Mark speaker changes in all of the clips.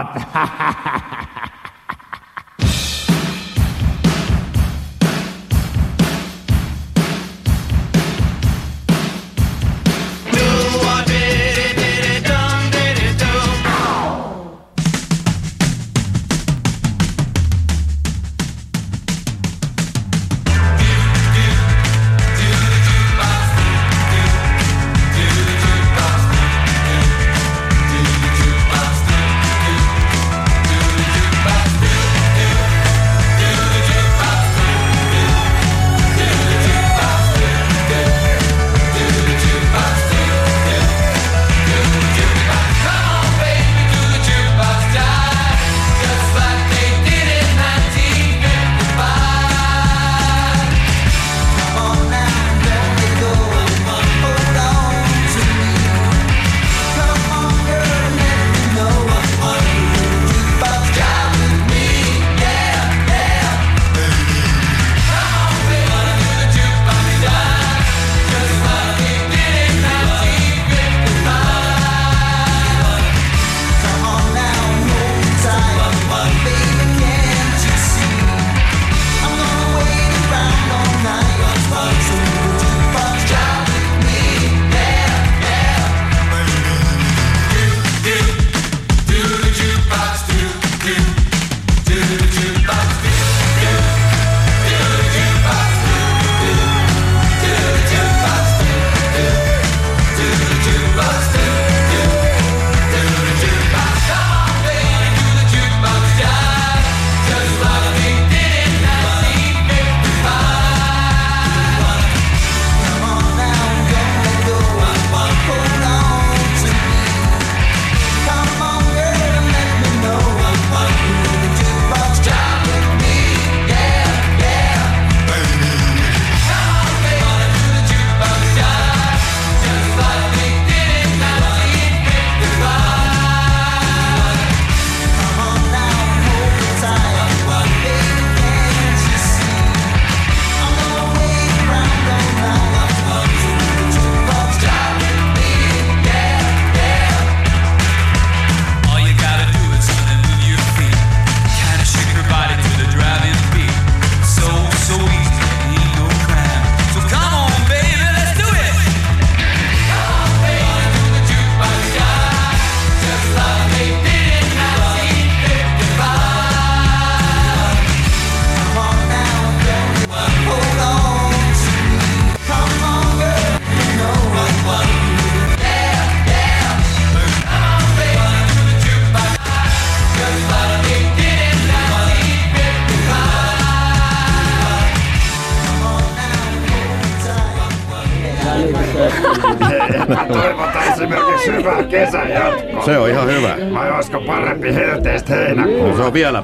Speaker 1: oot.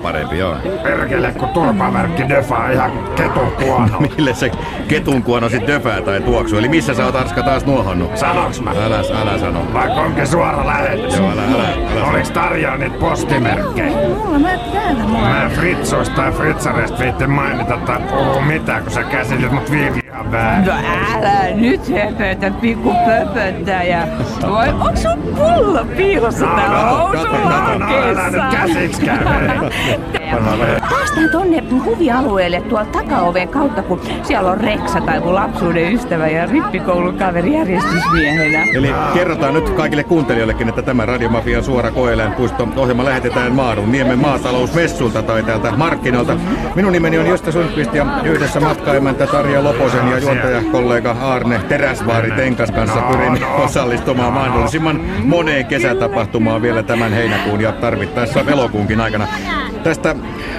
Speaker 1: parempi,
Speaker 2: joo.
Speaker 1: Perkele, kun turvamerkki döfaa ihan ketukuono.
Speaker 2: Mille se ketunkuono sit döfää tai tuoksu? Eli missä sä oot Arska taas nuohonnut?
Speaker 1: Sanoks mä?
Speaker 2: Älä, älä sano.
Speaker 1: Vaikka onkin suora lähetys.
Speaker 2: Joo, älä, älä, älä
Speaker 1: Oliks tarjoa niitä postimerkkejä?
Speaker 3: Mulla mä täällä mulla.
Speaker 1: Mä en Fritsoista tai Fritsareista viitti mainita tai puhua mitään, kun sä käsitit mut viivi.
Speaker 3: No älä nyt höpötä, pikku pöpöttäjä. Vai onks sun pullo piilossa täällä housun
Speaker 1: No, no, älä nyt käsiksi käy.
Speaker 3: Päästään tonne huvialueelle tuolla takaoven kautta, kun siellä on Reksa tai mun lapsuuden ystävä ja rippikoulukaveri järjestysmiehenä.
Speaker 2: Eli kerrotaan nyt kaikille kuuntelijoillekin, että tämä Radiomafian suora koeläinpuisto-ohjelma lähetetään Maarun niemen maatalousmessulta tai täältä markkinoilta. Minun nimeni on Josta Sundqvist ja yhdessä matkaemäntä Tarja Loposen ja juontajakollega Arne Teräsvaari Tenkas kanssa pyrin osallistumaan mahdollisimman moneen kesätapahtumaan vielä tämän heinäkuun ja tarvittaessa elokuunkin aikana. Tästä,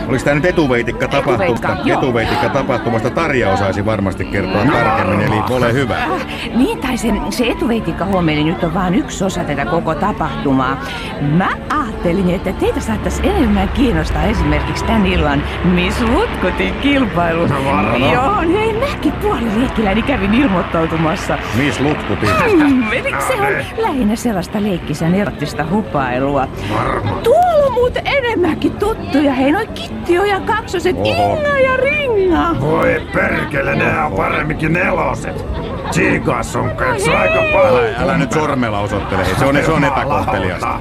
Speaker 2: oliko tämä nyt etuveitikka tapahtumasta?
Speaker 3: Etuveitikka,
Speaker 2: tapahtumasta Tarja osaisi varmasti kertoa tarkemmin, eli ole hyvä.
Speaker 3: Ah, niin, tai se, se etuveitikka huomeli nyt on vain yksi osa tätä koko tapahtumaa. Mä ajattelin, että teitä saattaisi enemmän kiinnostaa esimerkiksi tämän illan Miss Lutkutin kilpailu.
Speaker 1: No varmaan.
Speaker 3: Joo, hei mäkin puolileikkiläni kävin ilmoittautumassa.
Speaker 2: Miss Lutkutin.
Speaker 3: Mm, se on lähinnä sellaista leikkisän erottista hupailua?
Speaker 1: Varma.
Speaker 3: Tuolla on muuten enemmänkin tuttuja. Hei, noi Kittio ja kaksoset,
Speaker 2: Oho.
Speaker 3: Inga ja Ringa.
Speaker 1: Voi perkele, ne on paremminkin neloset. Tsiikas on se aika paha.
Speaker 2: Älä, älä nyt sormella osoittele, se on, se on epäkohteliasta.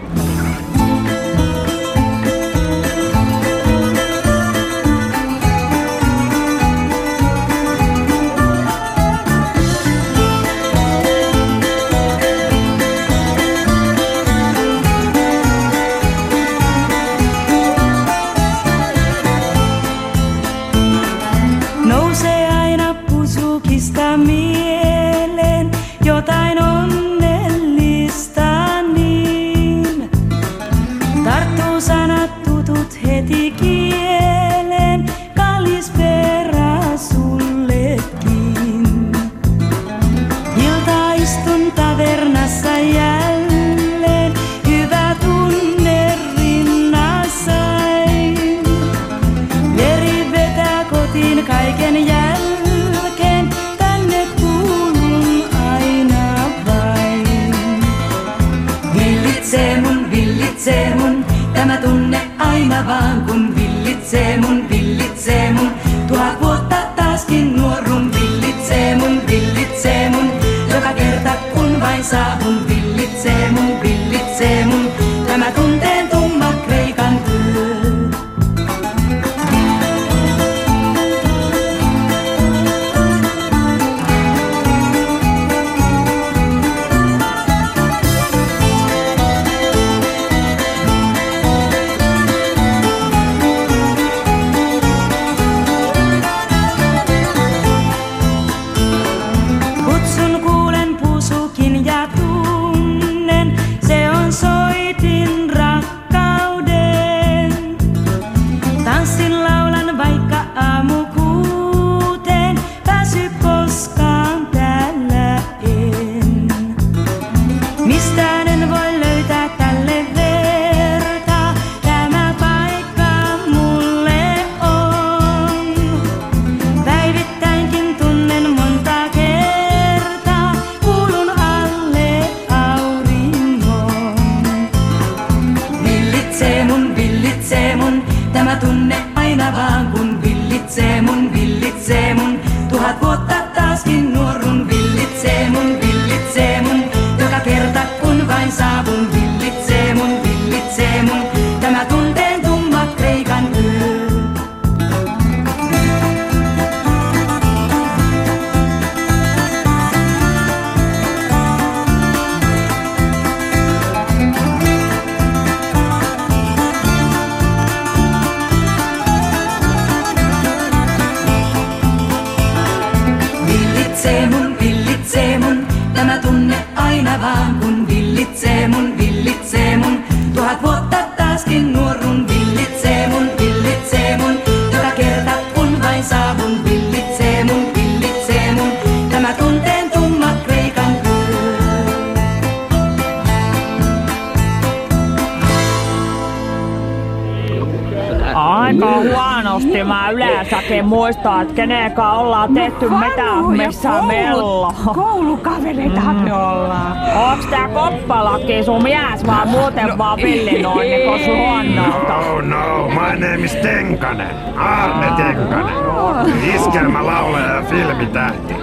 Speaker 4: Kun vain
Speaker 1: Tenkanen. Arne Tenkanen. Iskelmälaulaja ja filmitähti.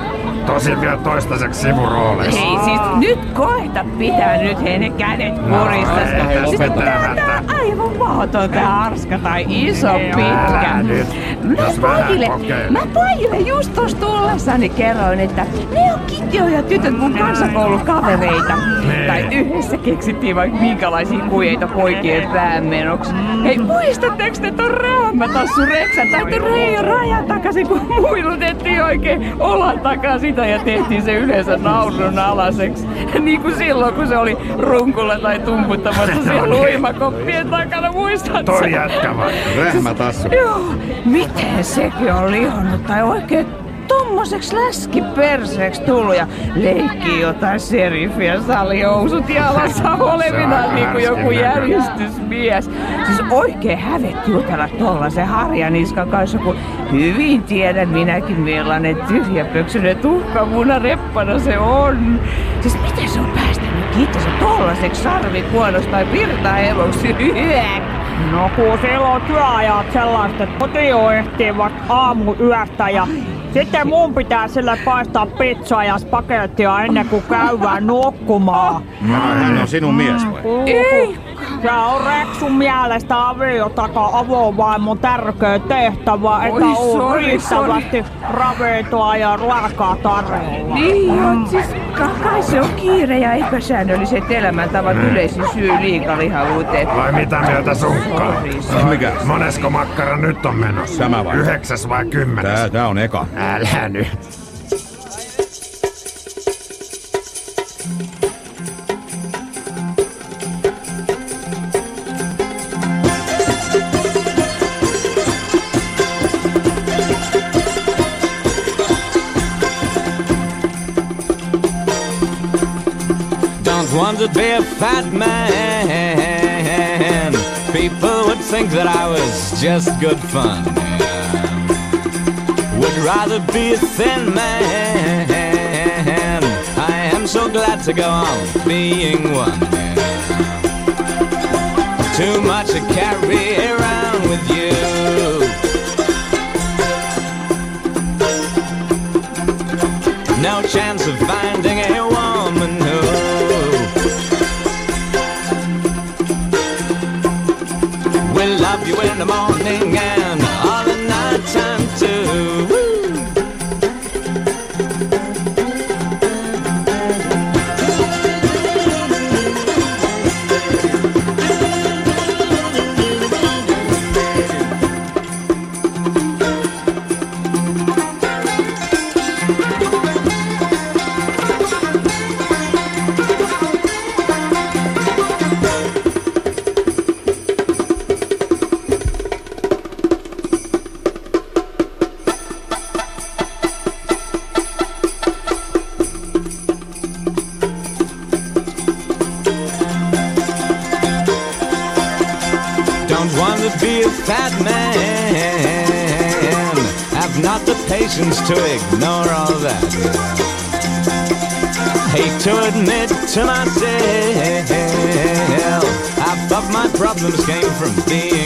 Speaker 1: Tosin vielä toistaiseksi sivurooleissa.
Speaker 3: Hei siis nyt koeta pitää nyt hei ne kädet kurissa.
Speaker 1: ei,
Speaker 3: siis tää on aivan mahdoton tää harska tai iso pitkä.
Speaker 1: Älä nyt.
Speaker 3: Mä pojille, mä pojille just tossa tullessani kerroin, että ne on Kitjo ja tytöt mun kansakoulukavereita.
Speaker 1: Niin.
Speaker 3: Tai yhdessä keksittiin vaikka minkälaisia kujeita poikien päämenoksi. Hei, muistatteko te ton räämätassu Reksän tai ton Reijo rajan takaisin, kun muilutettiin oikein olan takaa sitä ja tehtiin se yleensä naurun alaseksi. niin kuin silloin, kun se oli runkulla tai tumputtamassa siellä uimakoppien takana, muistatko?
Speaker 1: Toi jätkä vai?
Speaker 2: Rähmätassu.
Speaker 3: Joo, miten sekin on lihonnut tai oikein tommoseksi läskiperseeksi tullut ja leikkii jotain serifiä salihousut jalassa olevina niin kuin joku järjestysmies. Siis oikein hävetti jutella tollasen harjaniskan kanssa, kun hyvin tiedän minäkin millainen tyhjäpöksyinen tuhkamuna reppana se on. Siis miten se on päästänyt kiitos tollaseksi sarvikuonosta tai virtahevoksi? Hyäk!
Speaker 5: No kun silloin työajat sellaiset, että aamu yöstä ja sitten mun pitää sille paistaa pizzaa ja spagettia ennen kuin käydään nukkumaan.
Speaker 2: No, hän on sinun mies vai?
Speaker 5: Ei! Se on Reksun mielestä aviotaka avovaimon tärkeä tehtävä, että
Speaker 3: Oi,
Speaker 5: on
Speaker 3: sori,
Speaker 5: riittävästi ravintoa ja ruokaa tarjolla.
Speaker 3: Niin on, siis kai se on kiire ja epäsäännölliset elämäntavat yleisin syy liikalihavuuteen.
Speaker 1: Vai mitä mieltä sunkkaa?
Speaker 2: Mikä?
Speaker 1: Monesko makkara nyt on menossa?
Speaker 2: Tämä vai?
Speaker 1: Yhdeksäs vai kymmenes?
Speaker 2: Tää, tää on eka.
Speaker 1: Älä nyt.
Speaker 6: Don't want to be a fat man. People would think that I was just good fun. Would rather be a thin man. I am so glad to go on being one. too much to carry around with you. No chance of finding a in the morning and to ignore all that. Hate to admit to myself, half of my problems came from being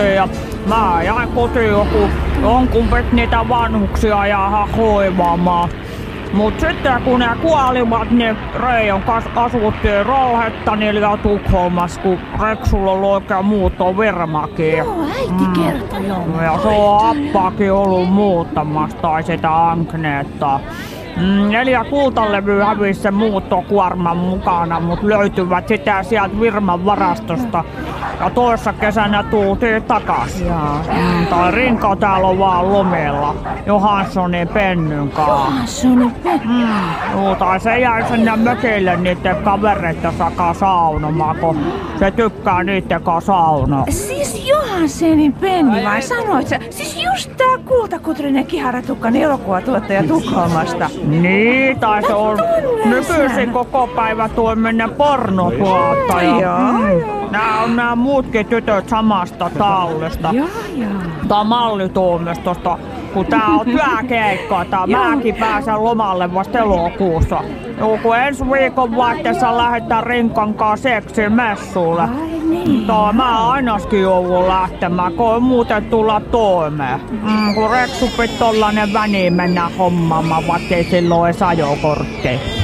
Speaker 5: ja mä jäin kotiin joku, jonkun niitä vanhuksia ja hoivaamaan. Mut sitten kun ne kuolivat, niin Reijon kanssa asuttiin Rouhettanilla ja Tukholmassa, kun Reksulla oli oikein muutto virmakin.
Speaker 3: Joo, äiti kertoi joo.
Speaker 5: Ja se on appaakin ollut muuttamassa tai sitä Agneetta. Mm, neljä kultalevyä hävisi sen muuttokuorman mukana, mutta löytyvät sitä sieltä Virman varastosta. Ja toissa kesänä tultiin takas. Mm, tai Rinka täällä on vaan lomella. Johanssonin pennyn.
Speaker 3: Se on nyt
Speaker 5: Mm, juu, tai se jäi sinne mökille niiden kavereiden sakaa saunomaan, kun se tykkää niiden kanssa saunaa.
Speaker 3: Siis Johansenin Penni vai sanoit sä? Siis just tää kultakutrinen kiharatukkan elokuvatuottaja Tukholmasta.
Speaker 5: Niin, tai se on nykyisin koko päivä toiminen pornotuottaja. Mm. Nää on nämä muutkin tytöt samasta tallista.
Speaker 3: Joo, joo.
Speaker 5: Tää mallitoimistosta, kun tää on työkeikka, tää mäkin pääsen lomalle vasta elokuussa. Joo, kun ensi viikon vaihteessa lähdetään Rinkan kanssa seksimessulle.
Speaker 3: Ai niin.
Speaker 5: Tää mä ainakin joudun lähtemään, kun ei muuten tulla toimeen. Mm, kun Reksu piti tollanen väni mennä hommaamaan, vaikkei silloin edes ajokortteja.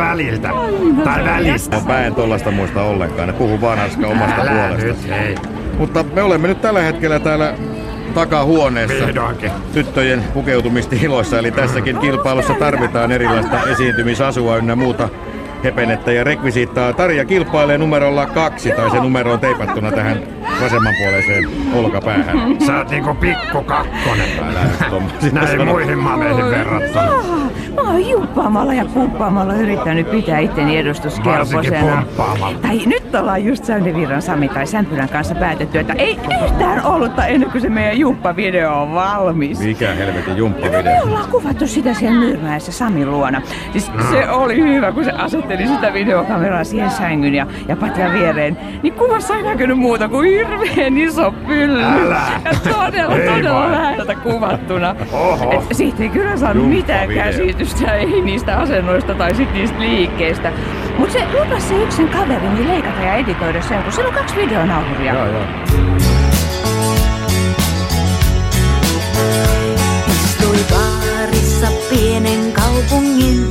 Speaker 1: Väliltä. Tai välistä.
Speaker 2: Mä en tollasta muista ollenkaan. Ne puhuu vaan Arska omasta
Speaker 1: Älä
Speaker 2: puolesta.
Speaker 1: nyt, hei.
Speaker 2: Mutta me olemme nyt tällä hetkellä täällä takahuoneessa
Speaker 1: Vihdoinkin.
Speaker 2: tyttöjen pukeutumistiloissa. Eli tässäkin kilpailussa tarvitaan erilaista esiintymisasua ynnä muuta hepenettä ja rekvisiittaa. Tarja kilpailee numerolla kaksi, tai se numero on teipattuna tähän vasemmanpuoleiseen olkapäähän.
Speaker 1: Sä oot niinku pikku kakkonen.
Speaker 2: Älä nyt
Speaker 1: Näin muihin mameihin verrattuna.
Speaker 3: Mä oon jumppaamalla ja pumppaamalla yrittänyt pitää itteni edustuskelpoisena.
Speaker 1: Varsinkin pumppaamalla.
Speaker 3: Tai nyt ollaan just Säynevirran Sami tai Sämpylän kanssa päätetty, että ei yhtään olutta ennen kuin se meidän jumppavideo on valmis.
Speaker 2: Mikä helvetin
Speaker 3: Me
Speaker 2: jumppavideo.
Speaker 3: ollaan kuvattu sitä siellä Myyrmäessä Samin luona. Siis se oli hyvä, kun se asetteli sitä videokameraa siihen sängyn ja, ja patjan viereen. Niin kuvassa ei näkynyt muuta kuin hirveän iso pylly.
Speaker 1: Älä.
Speaker 3: Ja todella,
Speaker 1: Ei
Speaker 3: todella
Speaker 1: vaan.
Speaker 3: läheltä kuvattuna.
Speaker 1: Oho.
Speaker 3: Et siitä ei kyllä saanut mitään käsitystä, ei niistä asennoista tai sit niistä liikkeistä. Mutta se lupas se yksin kaveri niin leikata ja editoida sen, kun siellä on kaksi videonauhuria.
Speaker 2: Joo, joo.
Speaker 7: Istui baarissa pienen kaupungin.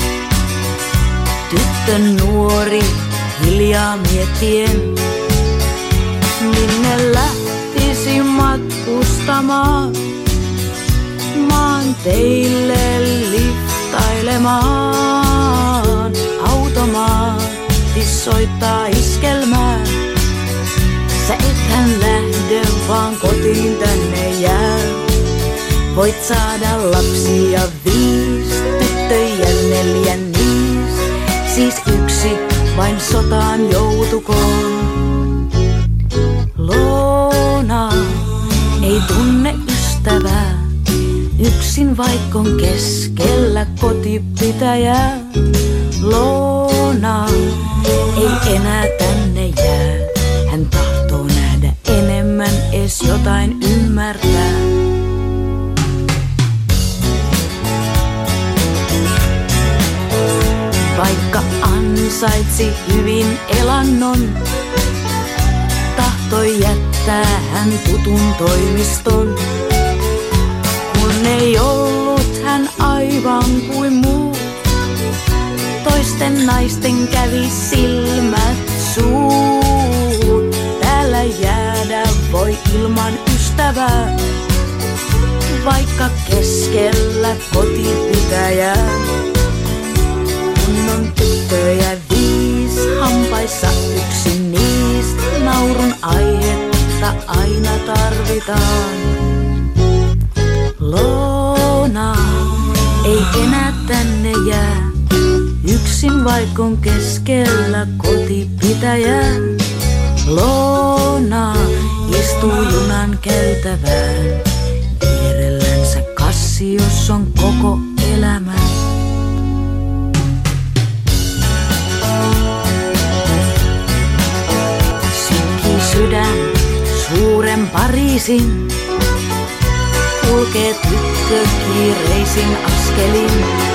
Speaker 7: Tyttön nuori hiljaa miettien. Minne lähtisi matkustamaan? Maan teille liftailemaan. Automaatti soittaa iskelmää. Sä ethän lähde vaan kotiin tänne jää. Voit saada lapsia viis, tyttöjä neljä niis. Siis yksi vain sotaan joutukoon. Loona ei tunne ystävää. Yksin vaikkon keskellä kotipitäjää. Loona ei enää tänne jää. Hän tahtoo nähdä enemmän, es jotain ymmärtää. Vaikka ansaitsi hyvin elannon, tahtoi jättää hän tutun toimiston. Kun ei ollut hän aivan kuin muut, toisten naisten kävi silmät suut. Täällä jäädä voi ilman ystävää, vaikka keskellä kotipitäjää. Kun on tyttöjä viis, hampaissa yksi niistä, naurun aihetta aina tarvitaan. Loona ei enää tänne jää, Yksin vaikon keskellä kotipitäjä, Loona istuu junan käytävään. Vierellänsä kassi, jos on koko elämä.
Speaker 8: Sykki sydän suuren Pariisin kulkee tyttö kiireisin askelin.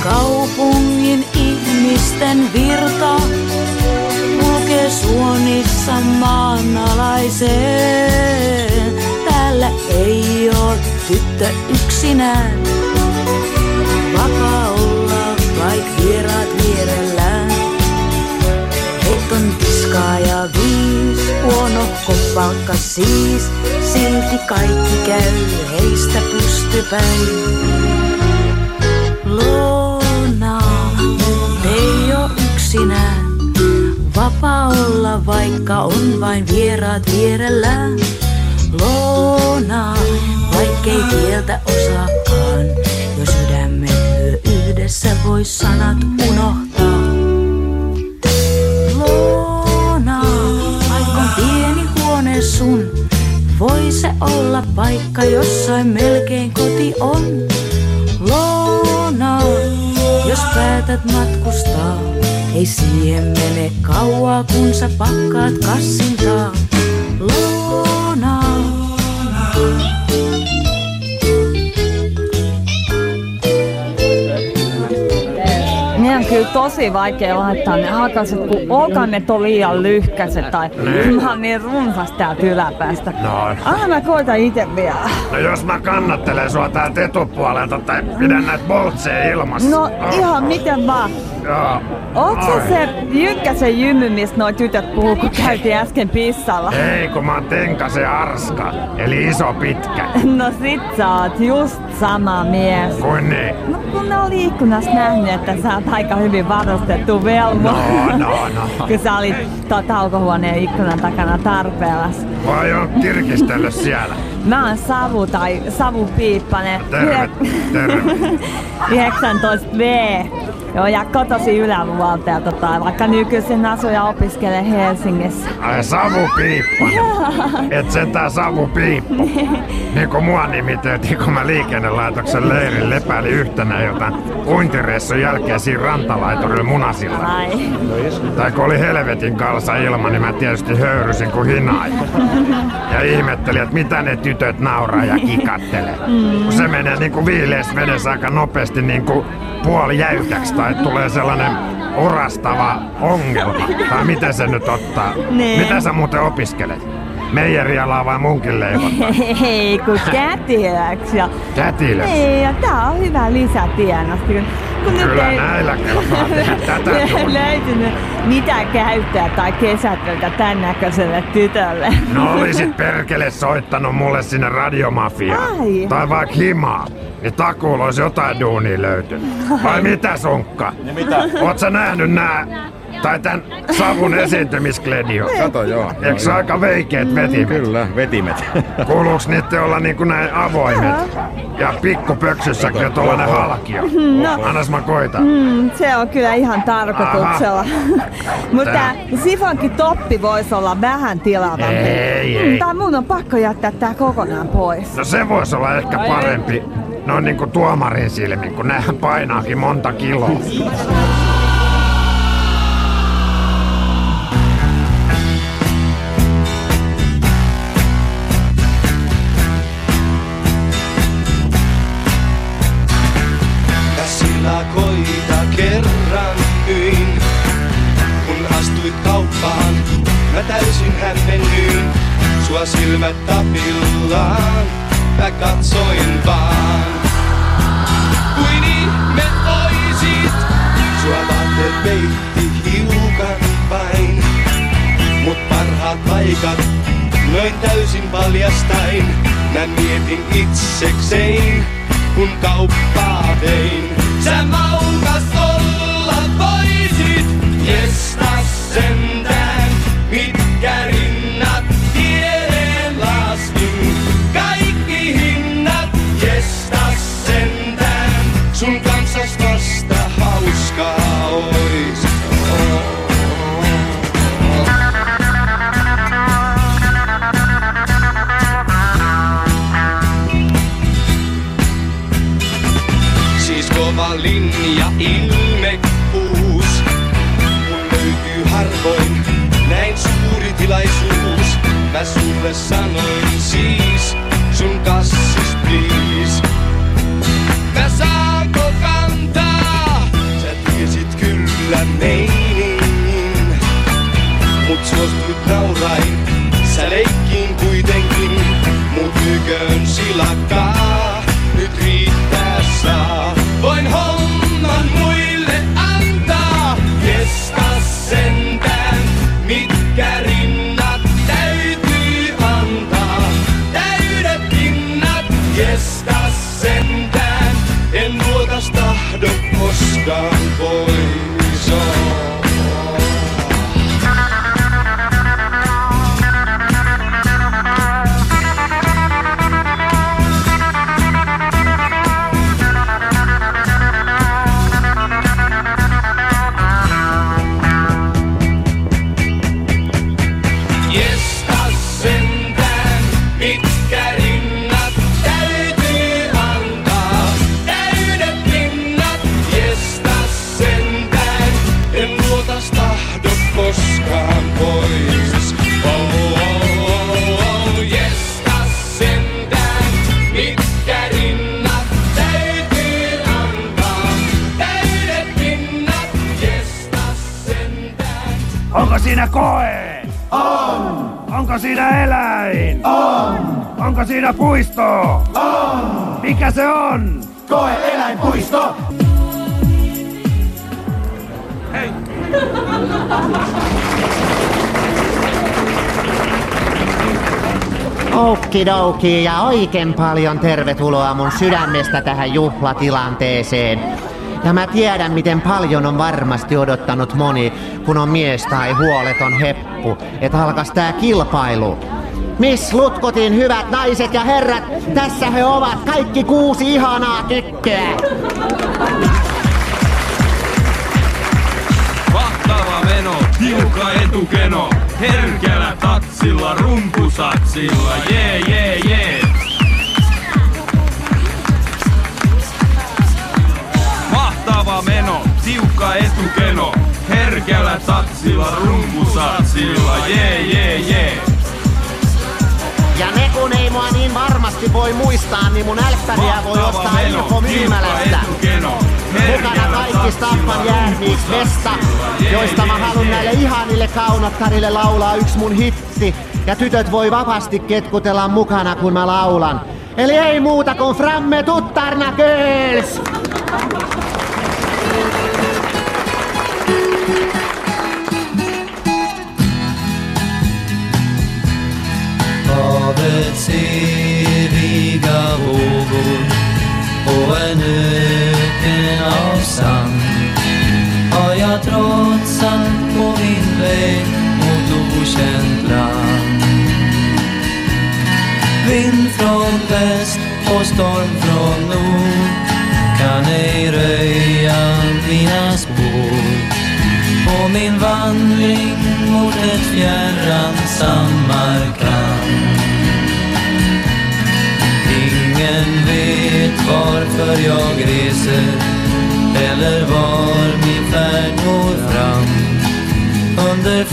Speaker 8: Suurkaupungin ihmisten virta kulkee suonissa maanalaiseen. Täällä ei oo tyttö yksinään, vapaa olla vaik vieraat vierellään. Heiton tiskaa ja viis, huono palkka siis, silti kaikki käy heistä pystypäin. Vapaa olla, vaikka on vain vieraat vierellään. Loona, vaikkei kieltä osaakaan. Jos sydämet lyö yhdessä, vois sanat unohtaa. Loona, vaikka on pieni huone sun. Voi se olla paikka, jossain melkein koti on. Loona, jos päätät matkustaa, ei siihen mene kauaa, kun sä pakkaat kassintaa. Loona.
Speaker 9: Ne on kyllä tosi vaikea laittaa ne hakaset, kun olkannet on liian lyhkäiset tai
Speaker 1: Niin.
Speaker 9: mä oon niin runsas täältä yläpäästä.
Speaker 1: No.
Speaker 9: Anna mä koitan itse vielä.
Speaker 1: No jos mä kannattelen sua täältä etupuolelta tai pidän näitä boltseja ilmassa.
Speaker 9: No ihan miten vaan.
Speaker 1: Joo.
Speaker 9: Oot se
Speaker 1: Ai.
Speaker 9: se jymy, mistä noi tytöt puhuu, kun käytiin äsken pissalla?
Speaker 1: Ei, kun mä oon Tenkasen Arska, eli iso pitkä.
Speaker 9: No sit sä oot just sama mies.
Speaker 1: Kuin niin?
Speaker 9: No kun ne on liikunnassa nähnyt, että sä oot aika hyvin varustettu velmo.
Speaker 1: No, no, no.
Speaker 9: kun sä olit tuon taukohuoneen ikkunan takana tarpeellas.
Speaker 1: Vai on kirkistellyt siellä?
Speaker 9: Mä oon Savu tai Savupiippanen.
Speaker 1: Terve, terve.
Speaker 9: 19V. Joo, ja kotosi yläluolta ja tota, vaikka nykyisin asuu ja opiskelee Helsingissä.
Speaker 1: Ai Savu Piippanen. Et sentään Savu Piippo. Niin kuin mua nimiteltiin, kun mä liikennelaitoksen leirin lepäili yhtenä jotain uintireissun jälkeen siinä rantalaiturilla munasilla.
Speaker 9: Ai.
Speaker 1: Tai kun oli helvetin kalsa ilma, niin mä tietysti höyrysin kuin hinaaja. Ja ihmettelin, että mitä ne tytöt nauraa ja kikattelee. Kun se menee niin kuin viileässä vedessä aika nopeasti niin kuin puoli jäykäksi tai tulee sellainen orastava ongelma. Tai miten se nyt ottaa?
Speaker 9: Niin.
Speaker 1: Mitä sä muuten opiskelet? Meijerialaa vai munkin leivot?
Speaker 9: Hei, kun kätilöksi. Ja...
Speaker 1: Kätilöksi?
Speaker 9: Niin, ja tää on hyvä lisätienosti. Kun, nyt
Speaker 1: Kyllä
Speaker 9: ei
Speaker 1: näillä kelpaa tehdä tätä
Speaker 9: löytynyt mitään käyttöä tai kesätöitä tän näköiselle tytölle.
Speaker 1: No olisit perkele soittanut mulle sinne radiomafiaan.
Speaker 9: Ai.
Speaker 1: Tai vaikka himaa. Niin takuulla olisi jotain duunia löytynyt. Vai mitä sunkka?
Speaker 2: Niin mitä?
Speaker 1: Oot sä nähnyt nää, tai tän savun esiintymiskledio?
Speaker 2: Kato joo.
Speaker 1: Eikö se aika veikeet vetimet?
Speaker 2: Kyllä, vetimet.
Speaker 1: Kuuluuks niitten olla niinku näin avoimet? Ja pikkupöksyssäkin on tollanen halkio.
Speaker 9: No.
Speaker 1: Annas mä koitan.
Speaker 9: Mm, se on kyllä ihan tarkoituksella. Mutta sifonkin toppi voisi olla vähän tilavampi.
Speaker 1: Ei, ei.
Speaker 9: Mm, Tai mun on pakko jättää tää kokonaan pois.
Speaker 1: No se voisi olla ehkä parempi. Noin niinku tuomarin silmin, kun nehän painaakin monta kiloa.
Speaker 10: silmät tapillaan, mä katsoin vaan. Kuin ihme oisit, sua vaatteet peitti hiukan vain. Mut parhaat paikat, noin täysin paljastain. Mä mietin itsekseen, kun kauppaa vein. Sä maukas olla voisit, jestas sentään.
Speaker 11: Okidoki ja oikein paljon tervetuloa mun sydämestä tähän juhlatilanteeseen. Ja mä tiedän, miten paljon on varmasti odottanut moni, kun on mies tai huoleton heppu, että alkas tää kilpailu. Miss Lutkotin hyvät naiset ja herrat, tässä he ovat kaikki kuusi ihanaa tyttöä.
Speaker 12: Mahtava meno, tiukka etukeno, herkällä tatsilla, rumpusatsilla, jee jee jee. Mahtava meno, tiukka etukeno, herkällä tatsilla, rumpusatsilla, jee jee jee.
Speaker 11: Ja ne kun ei mua niin varmasti voi muistaa, niin mun älppäriä voi ostaa Ilko myymälästä. Mukana kaikki Staffan Järniks Vesta, joista mä haluan näille ihanille kaunottarille laulaa yksi mun hitti. Ja tytöt voi vapaasti ketkutella mukana, kun mä laulan. Eli ei muuta kuin framme tuttarna girls!
Speaker 13: Havets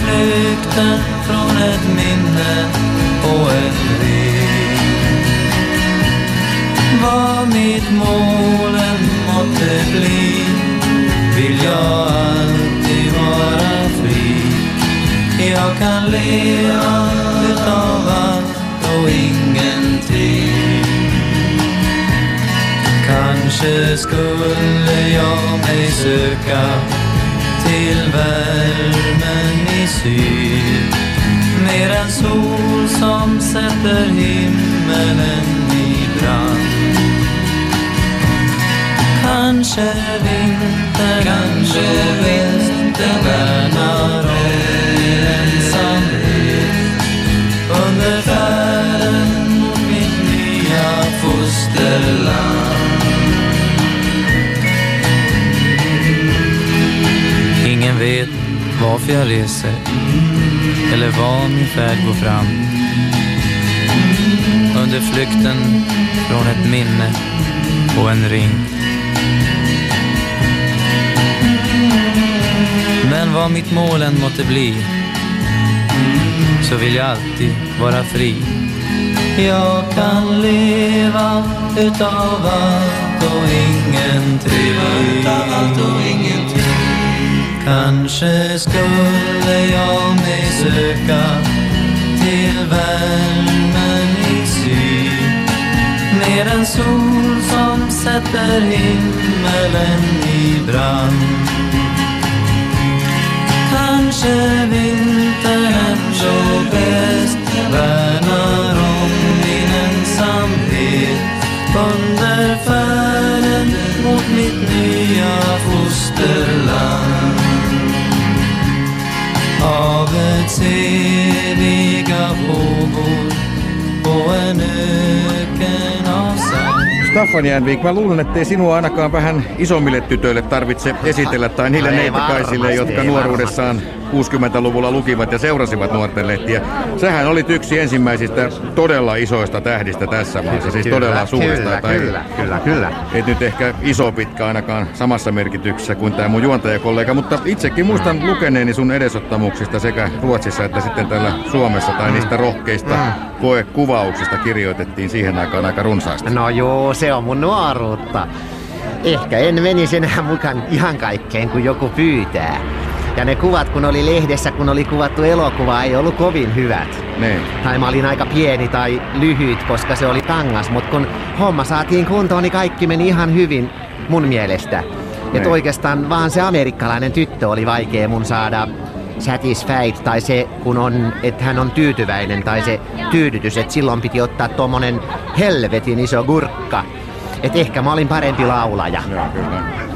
Speaker 13: Under flykten från ett minne och ett liv. Vad mitt mål än måtte bli vill jag alltid vara fri. Jag kan leva utav allt och ingenting. Kanske skulle jag mig söka till värmen i syd. Mer en sol som sätter himmelen i brand. Kanske vintern, kanske vintern värnar om min ensamhet under färden mot mitt nya fosterland. Ingen vet varför jag reser eller var min färd går fram. Under flykten från ett minne och en ring. Men vad mitt mål än måtte bli så vill jag alltid vara fri. Jag kan leva utav allt och ingenting. Kanske skulle jag mig söka till värmen i syd. Med en sol som sätter himmelen i brand. Kanske vintern ändå bäst värnar om min ensamhet under färden mot mitt nya fosterland. Havets eviga vågor på en öken av sand.
Speaker 2: Staffan Jänvik, mä luulen, ettei sinua ainakaan vähän isommille tytöille tarvitse esitellä tai niille
Speaker 11: Ei
Speaker 2: neittakaisille,
Speaker 11: varmasti,
Speaker 2: jotka nuoruudessaan 60-luvulla lukivat ja seurasivat nuorten lehtiä. Sähän olit yksi ensimmäisistä todella isoista tähdistä tässä maassa, siis
Speaker 11: Kyllä,
Speaker 2: todella suurista.
Speaker 11: kyllä,
Speaker 2: jota ei-
Speaker 11: kyllä, kyllä, kyllä.
Speaker 2: Et nyt ehkä iso pitkä ainakaan samassa merkityksessä kuin tämä mun juontajakollega, mutta itsekin muistan lukeneeni sun edesottamuksista sekä Ruotsissa että sitten täällä Suomessa tai niistä rohkeista koekuvauksista kirjoitettiin siihen aikaan aika runsaasti.
Speaker 11: No joo, se on mun nuoruutta. Ehkä en menisi enää mukaan ihan kaikkeen, kun joku pyytää. Ja ne kuvat, kun oli lehdessä, kun oli kuvattu elokuva, ei ollut kovin hyvät.
Speaker 2: Ne.
Speaker 11: Tai mä olin aika pieni tai lyhyt, koska se oli kangas, mutta kun homma saatiin kuntoon, niin kaikki meni ihan hyvin mun mielestä. Et
Speaker 2: Ne.
Speaker 11: oikeastaan vaan se amerikkalainen tyttö oli vaikea mun saada satisfied, tai se kun on, että hän on tyytyväinen, tai se tyydytys, että silloin piti ottaa tommonen helvetin iso gurkka. Et ehkä mä olin parempi laulaja.
Speaker 2: Joo, kyllä.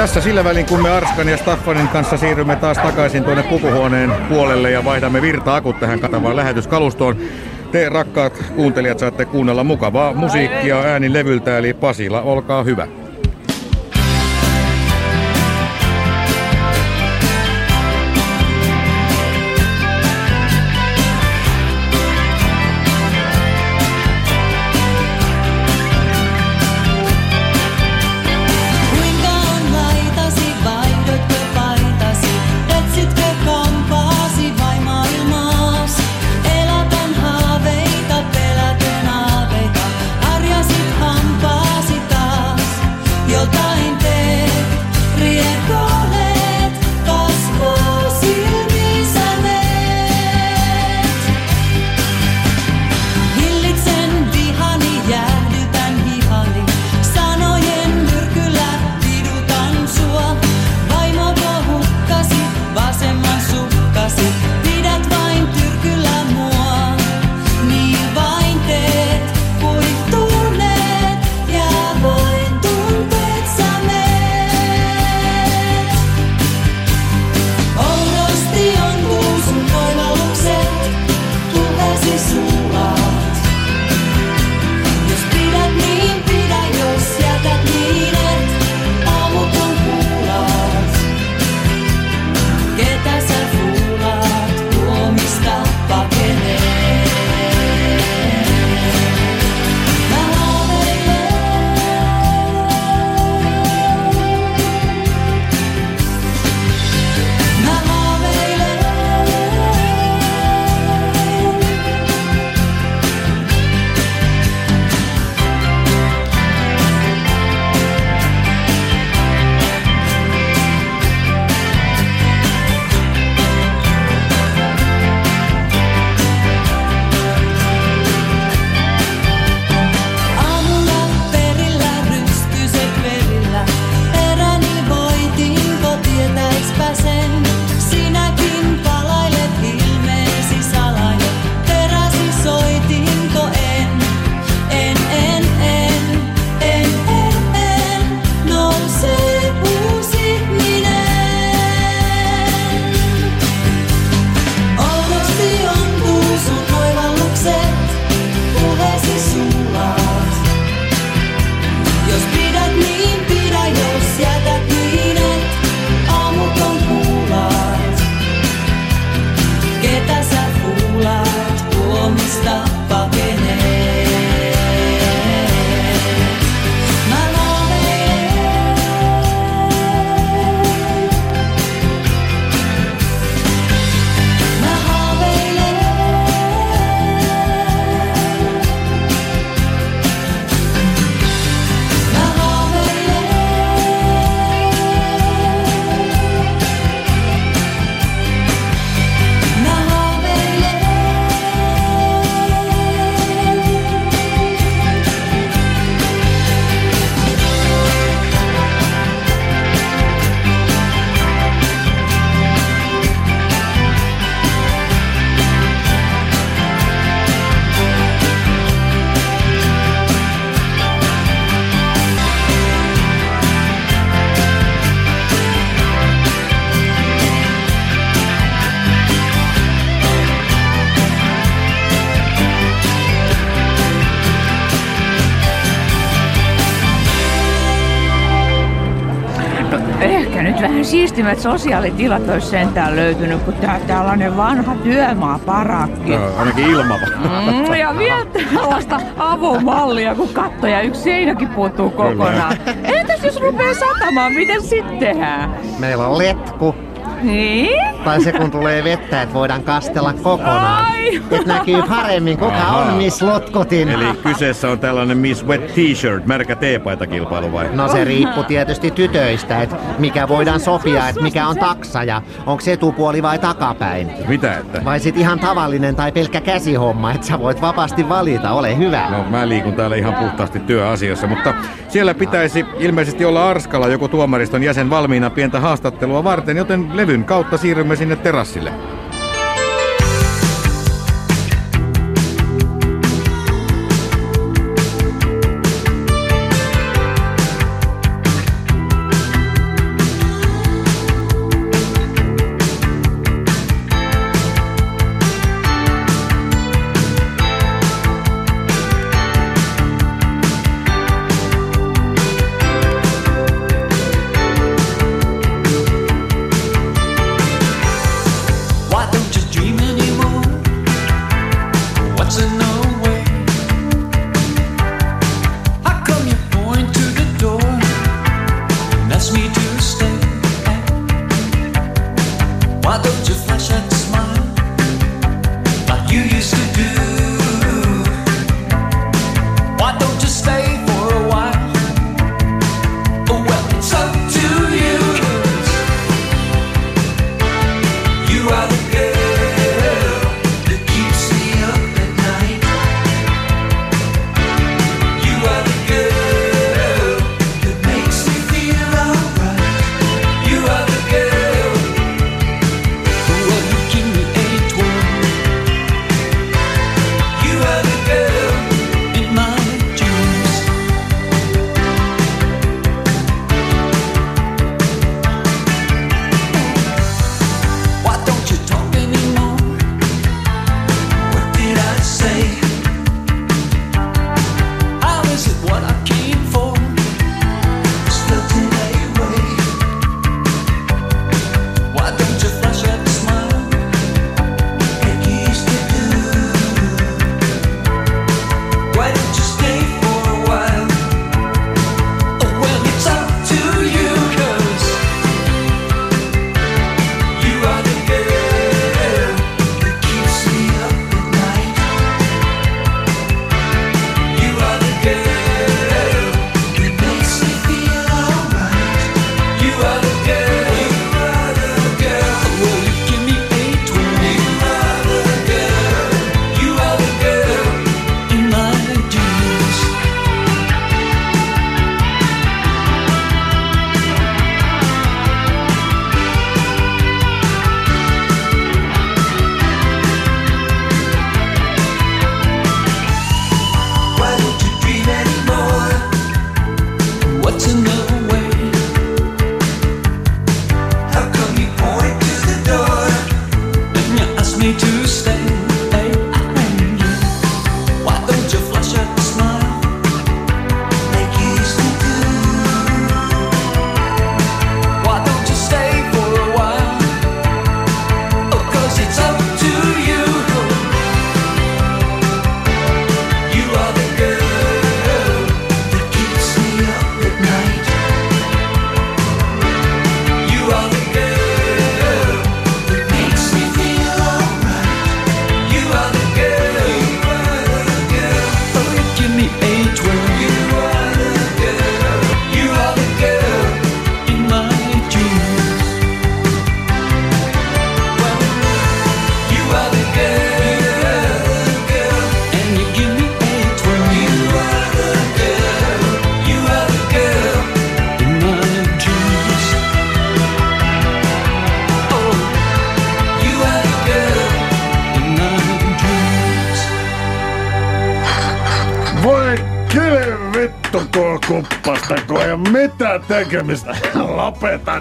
Speaker 4: Tässä sillä välin, kun me Arskan ja Staffanin kanssa siirrymme taas takaisin tuonne pukuhuoneen puolelle ja vaihdamme virta-akut tähän katavaan lähetyskalustoon. Te rakkaat kuuntelijat saatte kuunnella mukavaa musiikkia äänilevyltä, eli Pasila, olkaa hyvä.
Speaker 3: Vähän siistimät sosiaalitilat olisi sentään löytynyt, kun tää tällainen vanha työmaaparakki.
Speaker 4: No, ainakin ilmava.
Speaker 3: Mm, ja vielä tällaista avomallia, kun katto ja yksi seinäkin puuttuu kokonaan. Entäs jos rupeaa satamaan, miten sitten tehdään?
Speaker 11: Meillä on letku.
Speaker 3: Niin?
Speaker 11: Tai se kun tulee vettä, että voidaan kastella kokonaan.
Speaker 3: Ai.
Speaker 11: Et näkyy paremmin, kuka
Speaker 4: Ahaa.
Speaker 11: on Miss Lotkotin.
Speaker 4: Eli kyseessä on tällainen Miss Wet T-shirt, märkä teepaitakilpailu vai?
Speaker 11: No se riippuu tietysti tytöistä, että mikä voidaan sopia, että mikä on taksaja. Onko se etupuoli vai takapäin?
Speaker 4: Mitä että?
Speaker 11: Vai sit ihan tavallinen tai pelkkä käsihomma, että sä voit vapaasti valita, ole hyvä.
Speaker 4: No mä liikun täällä ihan puhtaasti työasiassa, mutta siellä pitäisi ilmeisesti olla Arskalla joku tuomariston jäsen valmiina pientä haastattelua varten, joten levyn kautta siirrymme sinne terassille.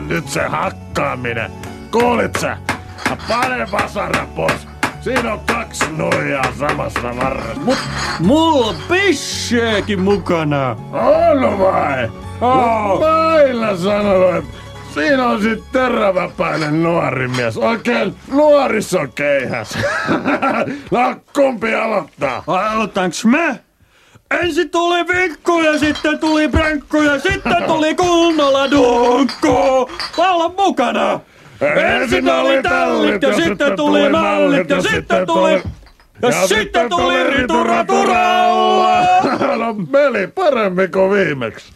Speaker 1: Nyt se hakkaaminen. Kuulit sä? Pane vasara pois. Siinä on kaksi nuijaa samassa varressa. Mut
Speaker 14: Mulla on pisseekin mukana.
Speaker 1: on vai?
Speaker 14: Oo.
Speaker 1: Mailla sanonut, että siinä on sit teräväpäinen nuori mies. Oikein nuorisokeihäs. no kumpi aloittaa?
Speaker 14: Aloitanks mä? Ensin tuli vinkku ja sitten tuli prankku ja sitten tuli kunnolla dunkku. Laula mukana. Ensin oli tallit ja sitten tuli mallit ja sitten tuli... Ja sitten tuli rituraturalla.
Speaker 1: no meli paremmin kuin viimeksi.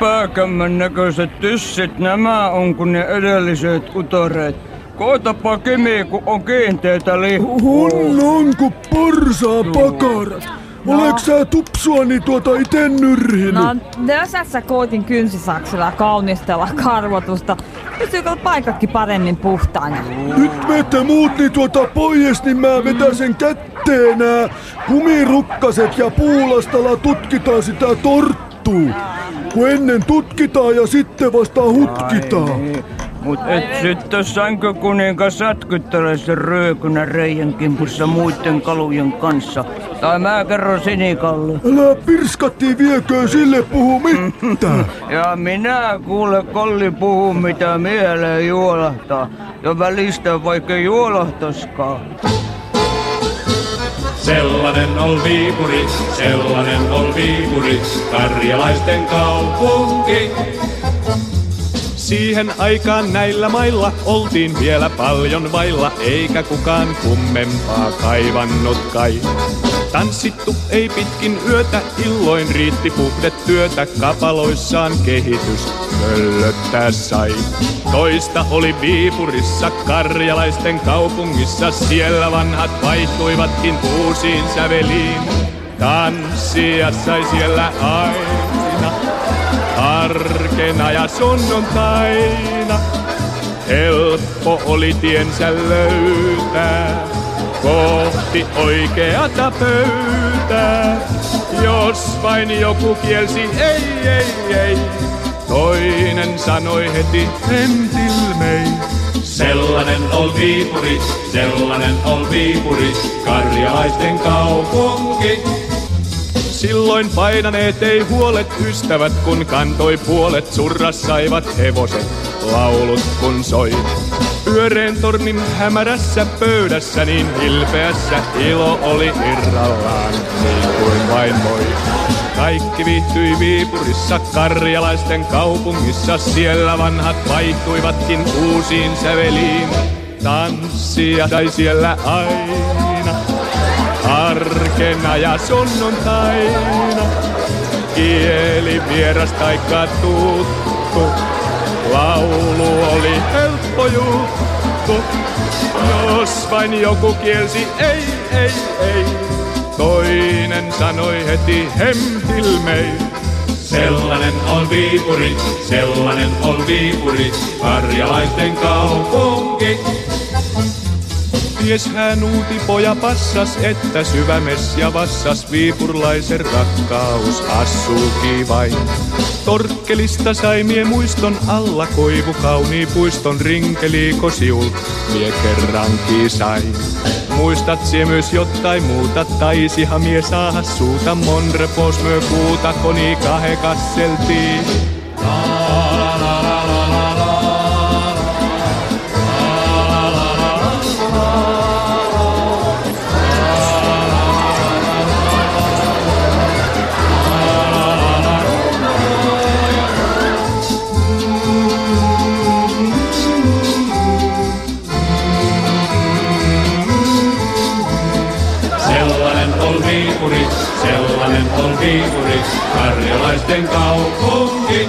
Speaker 14: Pääkämmän näköiset tyssit, nämä on kun ne edelliset utareet. Kootapa Kimi, kun on kiinteitä lihkua.
Speaker 15: On, on kuin porsaa pakarat. Oleks sä tupsuani tuota ite nyrhinyt?
Speaker 5: No, jos sä koitin kynsisaksilla kaunistella karvotusta, pysyykö paikatkin paremmin puhtaana?
Speaker 15: Nyt vete muut niin tuota pois, niin mä vetäsen kätteenä. Kumirukkaset ja puulastalla tutkitaan sitä torttua. Kun ennen tutkitaan ja sitten vasta hutkitaan.
Speaker 14: Mut et sitten sänkö kuningas sätkyttele sen röökynä reijän kimpussa muiden kalujen kanssa. Tai mä kerron Sinikalle.
Speaker 15: Älä pirskatti viekö sille puhu mitään.
Speaker 14: Ja minä kuule kolli puhu mitä mieleen juolahtaa. Ja välistä vaikka juolahtaskaan.
Speaker 16: Sellainen ol Viipuri, sellainen ol Viipuri, karjalaisten kaupunki. Siihen aikaan näillä mailla oltiin vielä paljon vailla, eikä kukaan kummempaa kaivannut kai. Tanssittu ei pitkin yötä, illoin riitti puhdetyötä, kapaloissaan kehitys möllöttää sai. Toista oli Viipurissa, karjalaisten kaupungissa, siellä vanhat vaihtuivatkin uusiin säveliin. Tanssia sai siellä aina, arkena ja sunnuntaina. Helppo oli tiensä löytää kohti oikeata pöytää. Jos vain joku kielsi ei, ei, ei, toinen sanoi heti hentilmei. Sellainen ol Viipuri, sellainen ol Viipuri, karjalaisten kaupunki. Silloin painaneet ei huolet ystävät, kun kantoi puolet surras saivat hevoset, laulut kun soi. Pyöreen tornin hämärässä pöydässä niin hilpeässä ilo oli irrallaan, niin kuin vain voi. Kaikki viihtyi Viipurissa, karjalaisten kaupungissa, siellä vanhat vaihtuivatkin uusiin säveliin. Tanssia sai siellä aina, arkena ja sunnuntaina. Kieli vieras taikka tuttu, laulu oli helppo juttu. Jos vain joku kielsi ei, ei, ei, toinen sanoi heti hemtilmei. Sellainen on Viipuri, sellainen on Viipuri, karjalaisten kaupunki. Ties hän uuti poja passas, että syvämes ja vassas viipurlaisen rakkaus assuuki vain. Torkkelista sai mie muiston alla koivu kaunii puiston rinkeli kosiult, mie kerrankin sain. Muistat sie myös jottain muuta, taisihan mie saada suuta monrepos myö kuuta koni kahe kasseltiin. Sellainen karjalaisten kaupunki.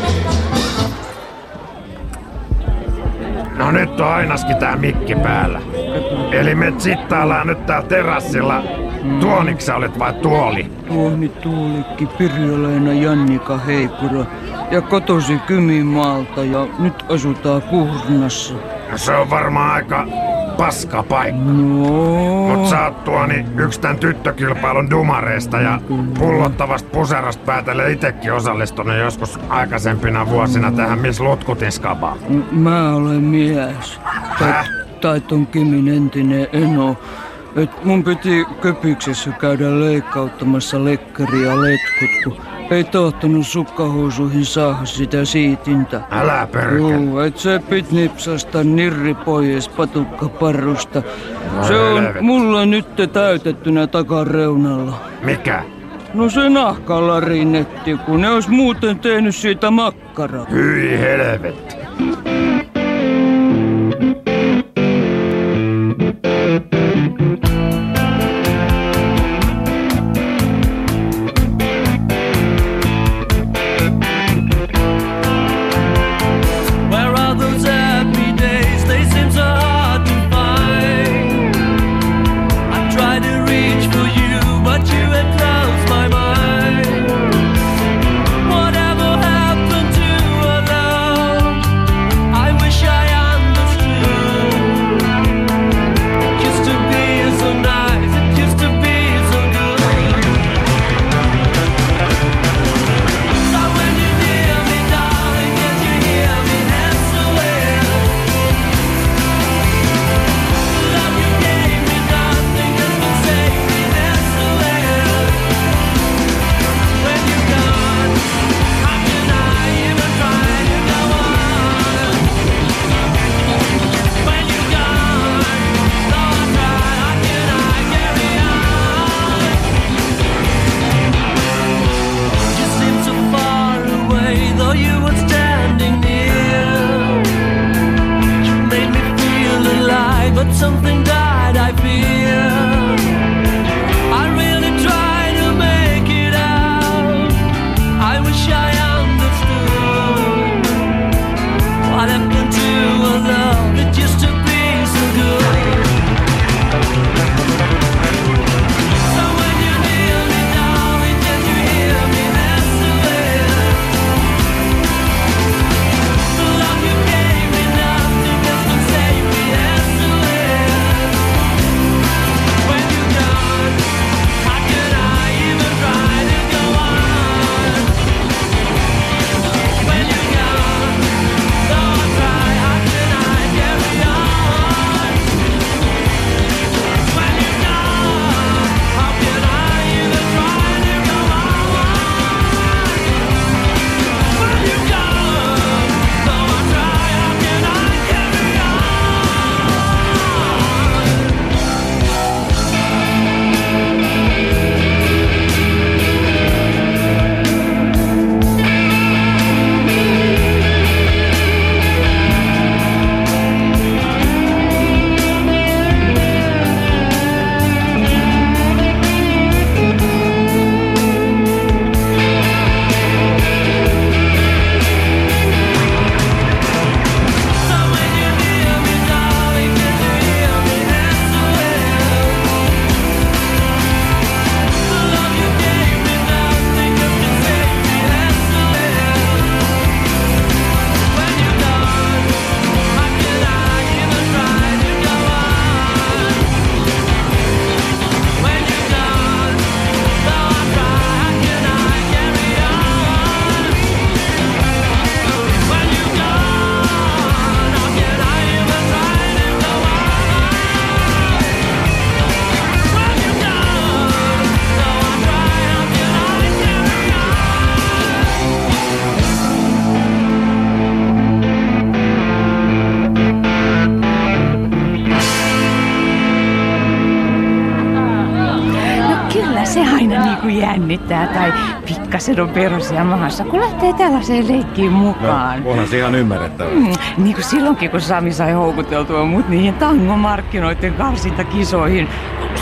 Speaker 1: No nyt on ainakin tää mikki päällä.
Speaker 17: Eli me chittaillaan nyt täällä terassilla. Tuoniks sä olet vai tuoli?
Speaker 18: Tuohni Tuulikki, Pirjo-Leena, Jannika Heikura ja kotosi Kymimaalta ja nyt asutaan Kuhnassa.
Speaker 17: Se on varmaan aika paska paikka.
Speaker 18: No.
Speaker 17: Mut tuoni yksi tän tyttökilpailun dumareista ja pullottavasta puserosta päätellen itekin osallistunut joskus aikaisempina vuosina tähän Miss Lutkutin skabaan.
Speaker 18: Mä olen mies. Tai, tai ton Kimin entinen eno. Et mun piti köpyksessä käydä leikkauttamassa lekkaria letkut, kun ei tohtonut sukkahousuihin saada sitä siitintä.
Speaker 17: Älä perkele.
Speaker 18: Juu, et se pit nipsasta nirri pois patukkaparrusta.
Speaker 17: Voi
Speaker 18: Se on
Speaker 17: helvetti.
Speaker 18: mulla nyt täytettynä takareunalla.
Speaker 17: Mikä?
Speaker 18: No se nahkalarinetti, kun ne ois muuten tehnyt siitä makkaraa.
Speaker 17: Hyi helvetti.
Speaker 3: Jännittää tai pikkasen on perosia mahassa, kun lähtee tällaiseen leikkiin mukaan.
Speaker 2: No, onhan se ihan ymmärrettävää.
Speaker 3: Mm, niin kuin silloinkin, kun Sami sai houkuteltua mut niihin tangomarkkinoiden karsintakisoihin.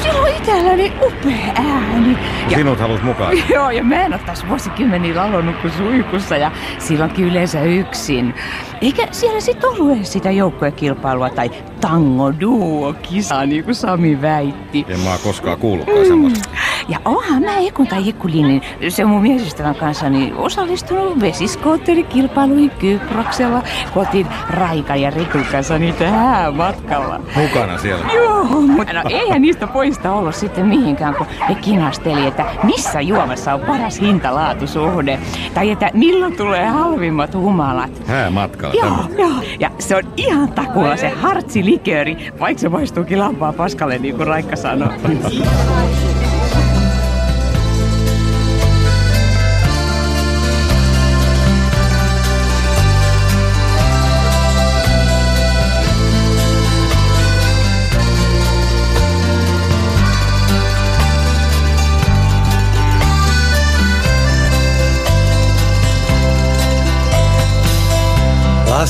Speaker 3: Silloin tällainen upea ääni.
Speaker 2: Sinut halus mukaan.
Speaker 3: Joo, ja mä en ole taas vuosikymmeniä laulunut kuin suihkussa ja silloinkin yleensä yksin. Eikä siellä sit ollut edes sitä joukkuekilpailua tai tango duo kisaa, niin kuin Sami väitti.
Speaker 2: En mä koskaan kuullutkaan semmoista.
Speaker 3: Ja onhan mä Ekun tai Ekulinin, se on mun kanssa, niin osallistunut vesiskootterikilpailuihin Kyproksella. Kotiin Raika ja Rikun kanssa niitä häämatkalla.
Speaker 2: Mukana siellä.
Speaker 3: Joo, mutta no eihän niistä poista ollut sitten mihinkään, kun ne kinasteli, että missä juomassa on paras hinta-laatusuhde. Tai että milloin tulee halvimmat humalat.
Speaker 2: Häämatkalla
Speaker 3: Joo,
Speaker 2: tämmöistä.
Speaker 3: joo. Ja se on ihan takulla se hartsilikööri, vaikka se maistuukin lampaa paskalle, niin kuin Raikka sanoi.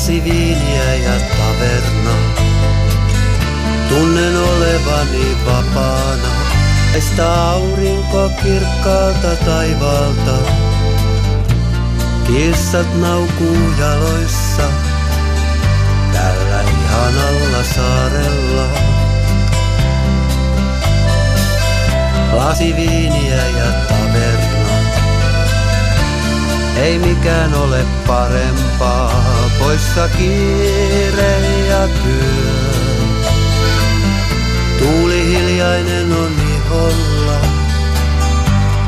Speaker 19: Lasi viiniä ja taverna. Tunnen olevani vapaana. Paistaa aurinko kirkkaalta taivaalta. Kissat naukuu jaloissa. Tällä ihanalla saarella. Lasi viiniä ja taverna. Ei mikään ole parempaa, poissa kiire ja työ. Tuuli hiljainen on iholla,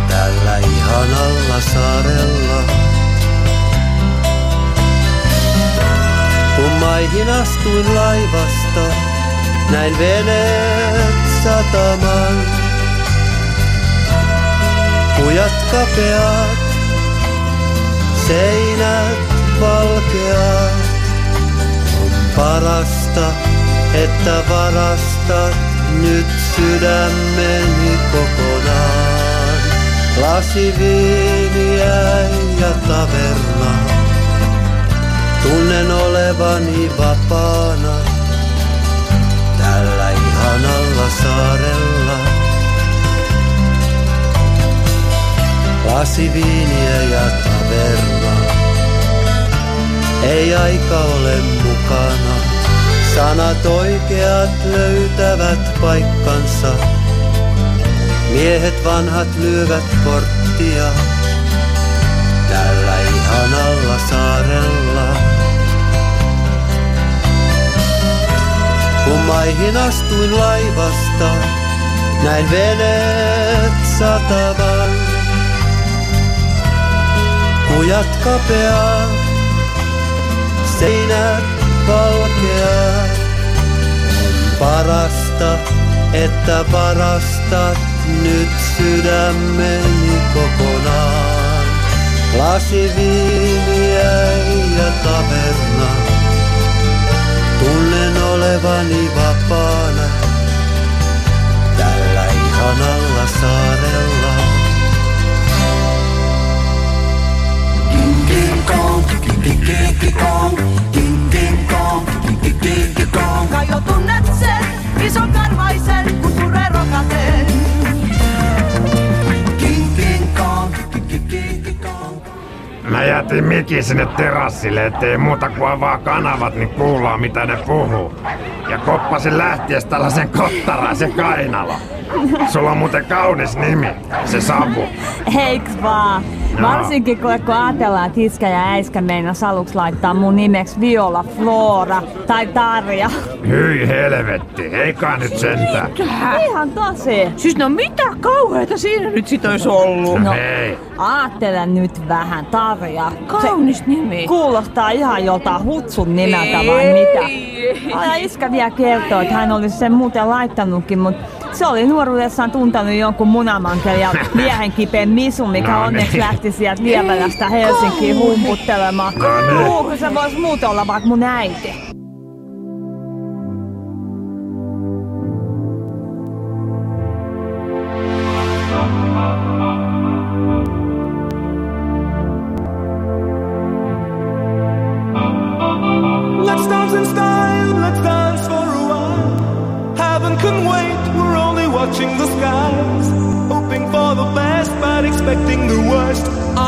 Speaker 19: tällä ihanalla saarella. Kun maihin astuin laivasta, näin veneet sataman. Kujat kapeat, seinät valkeat. On parasta, että varastat nyt sydämeni kokonaan. Lasi viiniä ja taverna. Tunnen olevani vapaana tällä ihanalla saarella. Lasi viiniä ja taverna. Ei aika ole mukana. Sanat oikeat löytävät paikkansa. Miehet vanhat lyövät korttia tällä ihanalla saarella. Kun maihin astuin laivasta, näin veneet satavan. Kujat kapeat, seinät valkeat. On parasta, että varastat nyt sydämeni kokonaan. Lasi viiniä ja taverna. Tunnen olevani vapaana tällä ihanalla saarella.
Speaker 20: Kai jo tunnet sen, ison karvaisen, kun puree rokateen. Kong,
Speaker 1: Mä jätin mikin sinne terassille, ettei muuta kuin avaa kanavat, niin kuullaan mitä ne puhuu. Ja koppasin lähties tällaisen kottaraisen kainalo. Sulla on muuten kaunis nimi, se Savu.
Speaker 5: Heiks vaan?
Speaker 1: Joo.
Speaker 5: Varsinkin kun, kun ajatellaan, että iskä ja äiskä meinas aluksi laittaa mun nimeksi Viola Flora tai Tarja.
Speaker 1: Hyi helvetti, eikä nyt sentään.
Speaker 5: Ihan tosi.
Speaker 3: Siis no mitä kauheita siinä nyt sit olisi ollut?
Speaker 1: No hei.
Speaker 5: Aattele nyt vähän, Tarja.
Speaker 3: Kaunis nimi.
Speaker 5: Kuulostaa ihan joltain hutsun nimeltä vai mitä? Ja iskä vielä kertoo, että hän olisi sen muuten laittanutkin, mutta se oli nuoruudessaan tuntenut jonkun munamankel ja miehen kipeän misun, mikä
Speaker 1: No
Speaker 5: onneksi
Speaker 1: niin.
Speaker 5: lähti sieltä Lievelästä Helsinkiin humputtelemaan.
Speaker 1: No niin.
Speaker 5: Se voisi muuten olla vaikka mun äiti.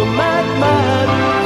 Speaker 21: the
Speaker 12: mad, mad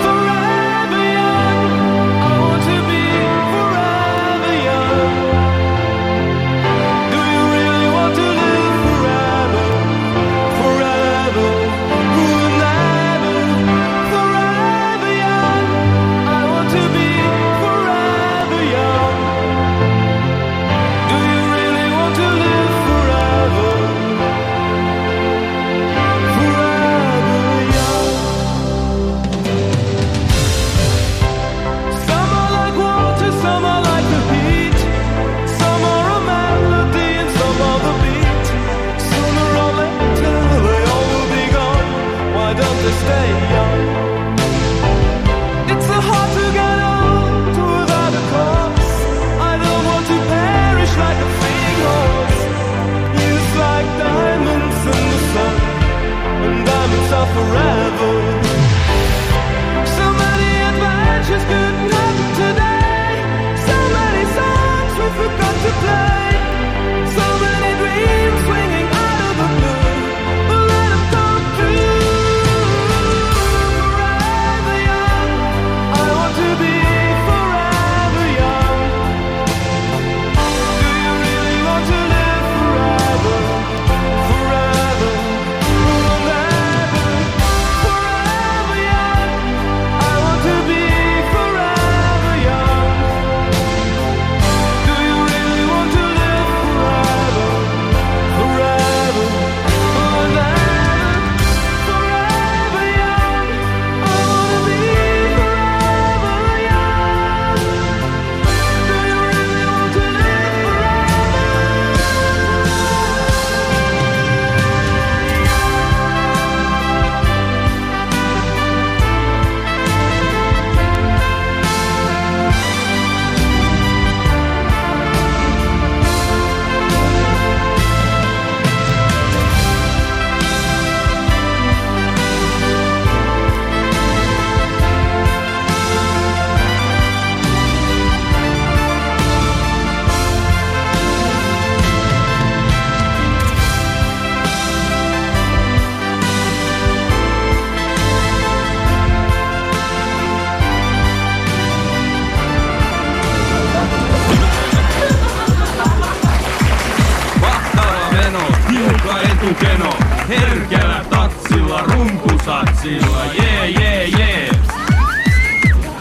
Speaker 12: rumpusatsilla. Jee, jee, jee.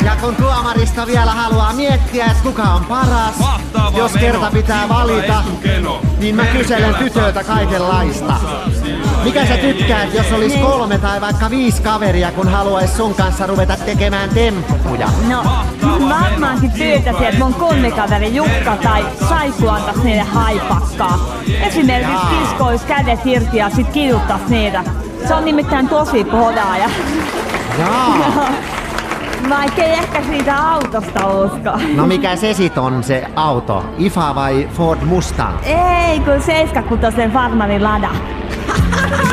Speaker 11: Ja kun tuomarista vielä haluaa miettiä, että kuka on paras,
Speaker 12: Mahtava
Speaker 11: jos
Speaker 12: meno,
Speaker 11: kerta pitää valita,
Speaker 12: etukeno.
Speaker 11: niin mä kyselen tytöiltä kaikenlaista. Mikä sä tykkäät, jos olisi kolme tai vaikka viisi kaveria, kun haluais sun kanssa ruveta tekemään temppuja?
Speaker 22: No, varmaankin pyytäisin, että mun kunnikaveri Jukka tai Saiku antais niille haipakkaa. Esimerkiksi kiskois kädet irti ja sit kiduttais niitä. Se on nimittäin tosi podaaja.
Speaker 11: Jaa.
Speaker 22: Vaikka ei ehkä siitä autosta usko.
Speaker 11: No mikä se sit on se auto? IFA vai Ford Mustang?
Speaker 22: Ei, kun 76 Farmarin lada.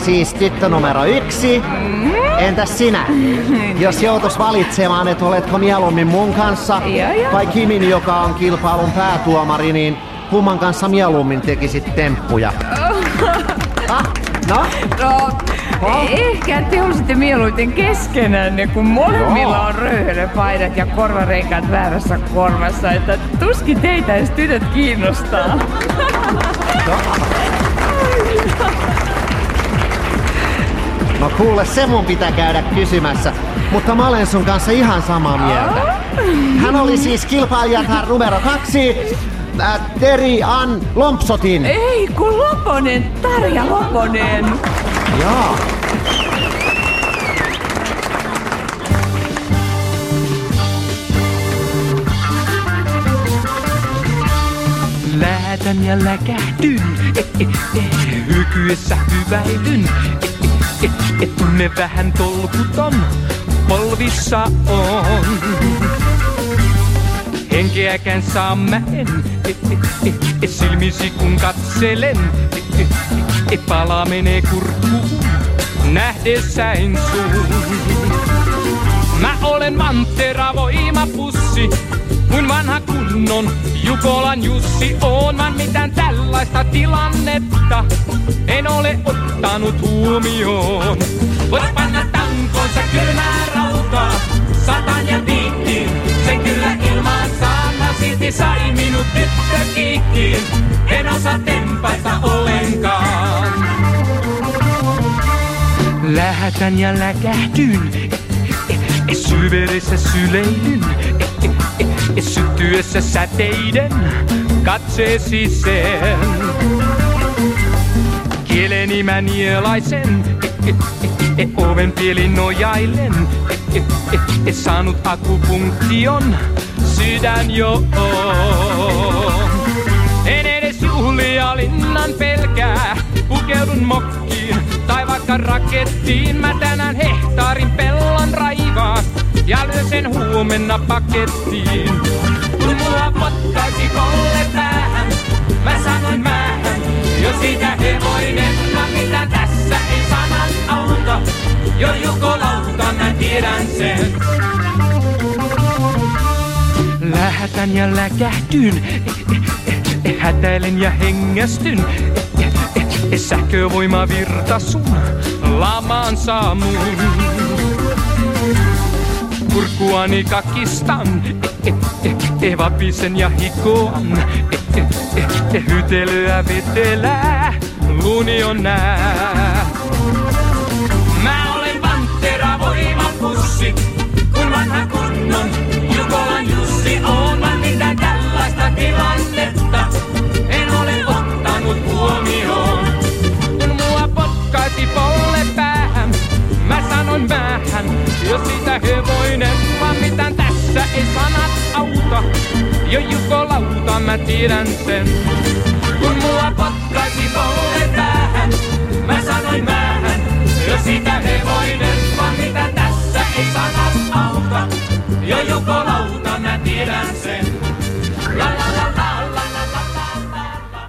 Speaker 11: oli siis tyttö numero yksi. Entäs sinä? Jos joutus valitsemaan, että oletko mieluummin mun kanssa vai Kimin, joka on kilpailun päätuomari, niin kumman kanssa mieluummin tekisit temppuja? no?
Speaker 3: No, ehkä te olisitte mieluiten keskenään, kun molemmilla
Speaker 11: Joo.
Speaker 3: on röyhelöpaidat ja korvarenkaat väärässä korvassa, että tuskin teitä edes tytöt kiinnostaa.
Speaker 11: Kuule, se mun pitää käydä kysymässä. Mutta mä olen sun kanssa ihan samaa mieltä. Hän oli siis kilpailijatar numero kaksi, äh, Teri Ann Lompsotin.
Speaker 3: Ei, kun Loponen, Tarja Loponen.
Speaker 11: Joo.
Speaker 23: Läätän ja läkähdyn, eh, eh, eh, hykyessä hyväilyn. Eh, eh, tunne vähän tolkuton, polvissa on. Henkeäkään saa mä en, eh, eh, eh, eh, silmisi kun katselen. Eh, eh, eh, pala menee kurkkuun, nähdessäin sun. Mä olen Manttera voimapussi, kuin vanha kunnon Jukolan Jussi. Oon vaan mitään tällaista tilannetta, en ole ottanut huomioon. Voit panna tankonsa kylmää rautaa, satan ja piikkiin. Sen kyllä ilmaan saana silti sai minut tyttö kiikkiin. En osaa tempaista ollenkaan. Lähetän ja läkähdyn, syverissä syleilyn, syttyessä säteiden katseesi sen. Kieleni mä nielaisen, oven pielin nojailen, saanut akupunktion, sydän jo on. En edes juhlia linnan pelkää, pukeudun mokkiin tai vaikka rakettiin. Mä tänään hehtaarin pellon raivaan ja lyön sen huomenna pakettiin. Kun mulla potkaisi kolle päähän, mä sanoin määhän, jo siitä hevoinen, mä mitä tässä ei sanat auta. Jo jukolauta, mä tiedän sen. Lähetän ja läkähdyn, hätäilen ja hengästyn. Sähkövoima virta sun lamaan saamuun. Kurkkuani kakistan, vapisen ja hikoan. Hytelyä vetelää, luni on nää. Mä olen Pantera voimapussi, kun vanha kunnon Jukolan Jussi on vaan mitään tällaista tilannetta. En ole ottanut huomioon, kun mua potkaisi polle päähän. Mä sanoin päähän, jos siitä hevoinen, vaan mitään tässä ei sanat auta. Jo jukolauta, mä tiedän sen. Kun mua potkaisi polle päähän, mä sanoin päähän, jos siitä hevoinen, vaan mitä tässä ei sanat auta. Jo jukolauta, mä tiedän sen. La la la la la la la la.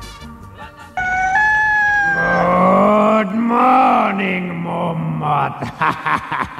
Speaker 1: Good morning, mummat.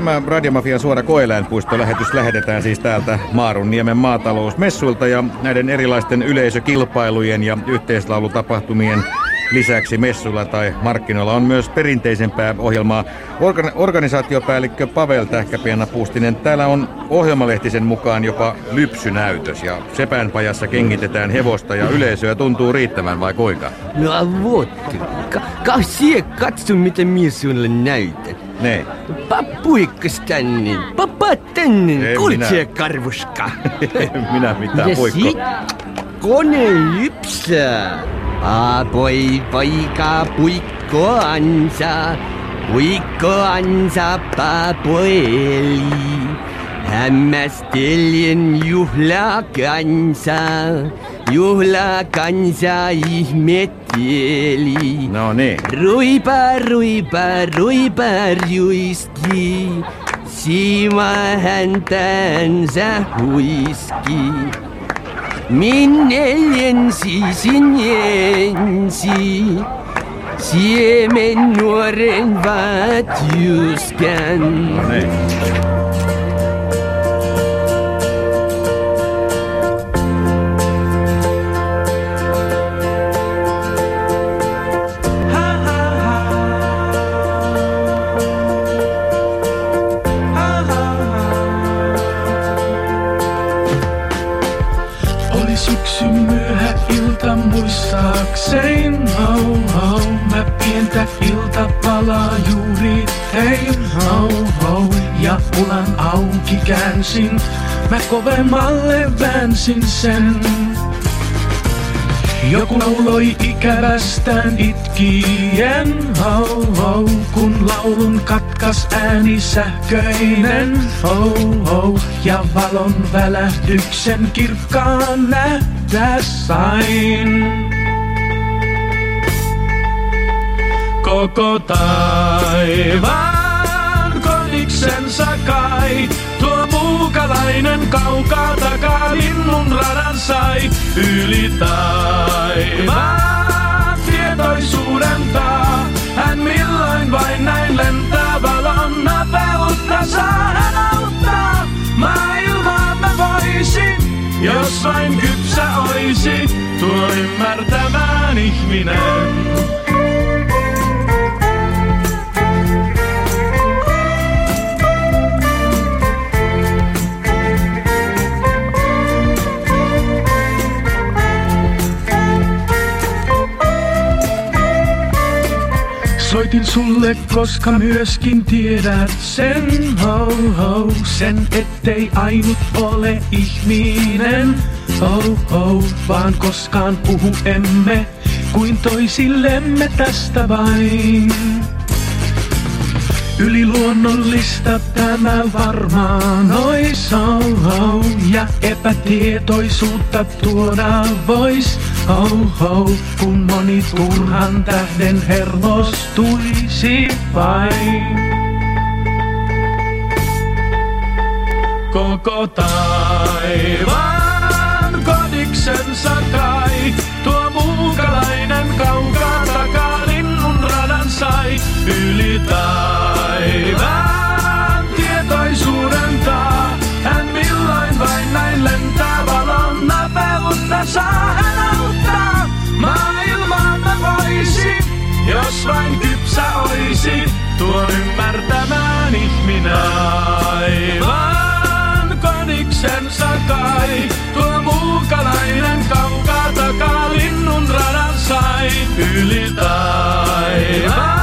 Speaker 2: Tämä Radiomafian suora koeläinpuisto-lähetys lähetetään siis täältä Maarunniemen maatalousmessuilta ja näiden erilaisten yleisökilpailujen ja yhteislaulutapahtumien lisäksi messuilla tai markkinoilla on myös perinteisempää ohjelmaa. Organ- organisaatiopäällikkö Pavel Tähkäpiena Puustinen, täällä on ohjelmalehtisen mukaan jopa lypsynäytös ja Sepänpajassa kengitetään hevosta ja yleisöä tuntuu riittävän vai kuinka?
Speaker 24: No ka sie katso mitä minä sinulle näytän. Nee. Papuikastani,
Speaker 2: papatani,
Speaker 24: kuulitse
Speaker 2: minä...
Speaker 24: karvuska.
Speaker 2: minä mitään
Speaker 24: ja
Speaker 2: poikko.
Speaker 24: Sit kone lypsää. A poi poika puikko ansa, puikko ansa papueli. Hämmästelin juhlakansa, juhlakansa ihmet Ieli.
Speaker 2: No, ne.
Speaker 24: Rui par, rui par, rui par, juiski. Sima häntänsä huiski. Minne liensi, sinjensi. Siemen nuoren
Speaker 25: vaat juskän. No, ne. Muistaakseen, oh, oh. Mä pientä iltapalaa juuri tein, oh, oh. Ja pulan auki käänsin, mä kovemmalle väänsin sen. Joku lauloi ikävästään itkien, oh, oh, kun laulun katkas ääni sähköinen, oh, oh, ja valon välähdyksen kirkkaan nähdä sain. Koko taivaan koniksensa kai, tuo muukalainen kaukaa takaa linnun radan sai yli taivaan tietoisuuden taa. Hän milloin vain näin lentää valon nopeutta saa hän auttaa. Maailmaa mä voisin, jos vain kypsä oisi tuo ymmärtämään ihminen. Soitin sulle, koska myöskin tiedät sen, oh, oh, sen ettei ainut ole ihminen, oh, oh, vaan koskaan puhu emme kuin toisillemme tästä vain. Yliluonnollista tämä varmaan ois, oh, oh, ja epätietoisuutta tuoda vois, oh, oh, kun moni turhan tähden hermostuisi vain. Koko taivaan kodiksensa kai, tuo muukalainen kaukaa takaa linnun radan sai yli taivaan. Hän milloin vain näin lentää valon nopeutta saa hän jos vain kypsä oisi tuo ymmärtämään ihminen. Aivan koniksensa kai, tuo muukalainen kaukaa takaa linnun radan sai yli taivaan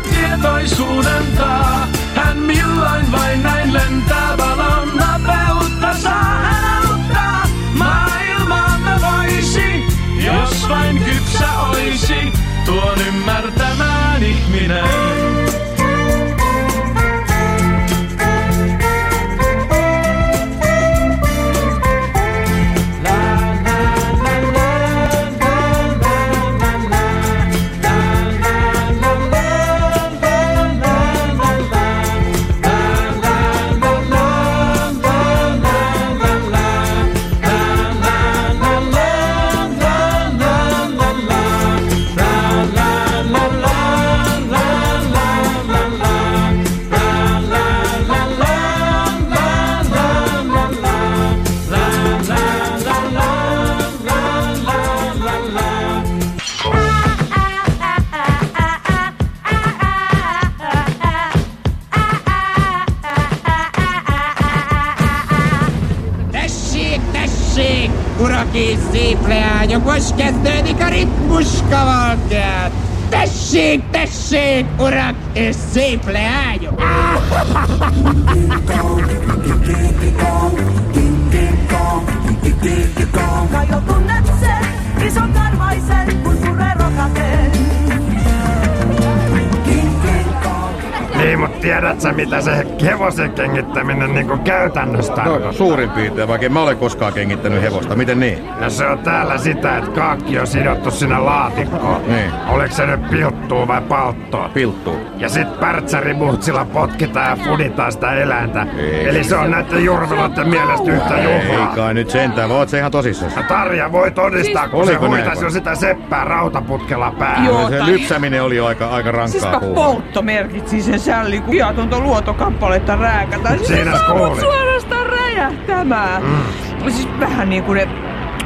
Speaker 25: tietoisuuden taa. Hän milloin vain näin lentää valon nopeutta saa hän auttaa. Maailmaa mä voisi, jos vain kypsä oisi tuon ymmärtämään ihminen.
Speaker 26: Tessék, tessék, urak és szép leányok!
Speaker 20: Kai jo tunnet sen, ison karvaisen, kun
Speaker 1: Niin Niin, mutta tiedät sä mitä se hevosen kengittäminen niinku käytännössä
Speaker 27: No,
Speaker 1: tarkoittaa?
Speaker 27: suurin piirtein, vaikka en mä ole koskaan kengittänyt hevosta. Miten niin?
Speaker 1: No se on täällä sitä, että kaakki on sidottu sinne laatikkoon.
Speaker 27: Niin.
Speaker 1: Oliko se nyt pilttuu vai palttoa?
Speaker 27: Pilttuu.
Speaker 1: Ja sit pärtsärimuhtsilla potkitaan ja fuditaan sitä eläintä.
Speaker 27: Ei.
Speaker 1: Eli se on näiden jurveloiden mielestä yhtä
Speaker 27: Ei
Speaker 1: juhlaa.
Speaker 27: kai nyt sentään, oot se ihan tosissaan?
Speaker 1: Ja Tarja voi todistaa, kun se
Speaker 27: Oliko
Speaker 1: huitasi
Speaker 27: vai?
Speaker 1: jo sitä seppää rautaputkella päähän.
Speaker 3: Joo,
Speaker 27: se
Speaker 3: tai-
Speaker 27: lypsäminen oli aika, aika
Speaker 3: Siis
Speaker 27: rankkaa puuhaa.
Speaker 3: poltto merkitsi sen sälli, kun hiatonta luotokappaletta rääkätään. Siis se saa mut
Speaker 1: kuulin.
Speaker 3: suorastaan räjähtämään. Mm. Siis vähän niin kuin ne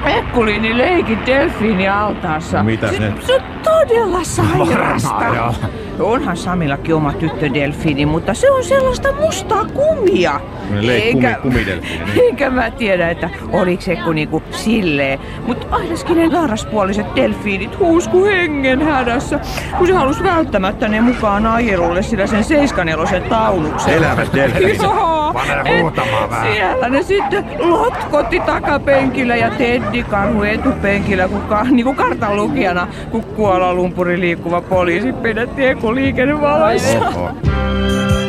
Speaker 3: Ekkuliini leikit delfiini altaassa.
Speaker 27: Mitäs
Speaker 3: siis,
Speaker 27: ne?
Speaker 3: Se on todella sairasta. Onhan Samillakin oma tyttö delfiini, mutta se on sellaista mustaa kumia.
Speaker 27: Leik- kumi- kumidelfiini, niin.
Speaker 3: Eikä mä tiedä, että oliks Ekku niinku silleen. Mut ainakin ne naaraspuoliset delfiinit huusku hengen hädässä, kun se halus välttämättä ne mukaan ajelulle sillä sen seiskanelosen tauluksen.
Speaker 27: Elävät delfiinit.
Speaker 3: Joo.
Speaker 1: Vähän.
Speaker 3: Siellä ne sitten lotkotti takapenkillä ja Teddy Karhu etupenkillä, kun ka, niinku kartan lukijana, kun Kuola Lumpuri liikkuva poliisi pidätti Eku liikennevaloissa.
Speaker 27: Oho.「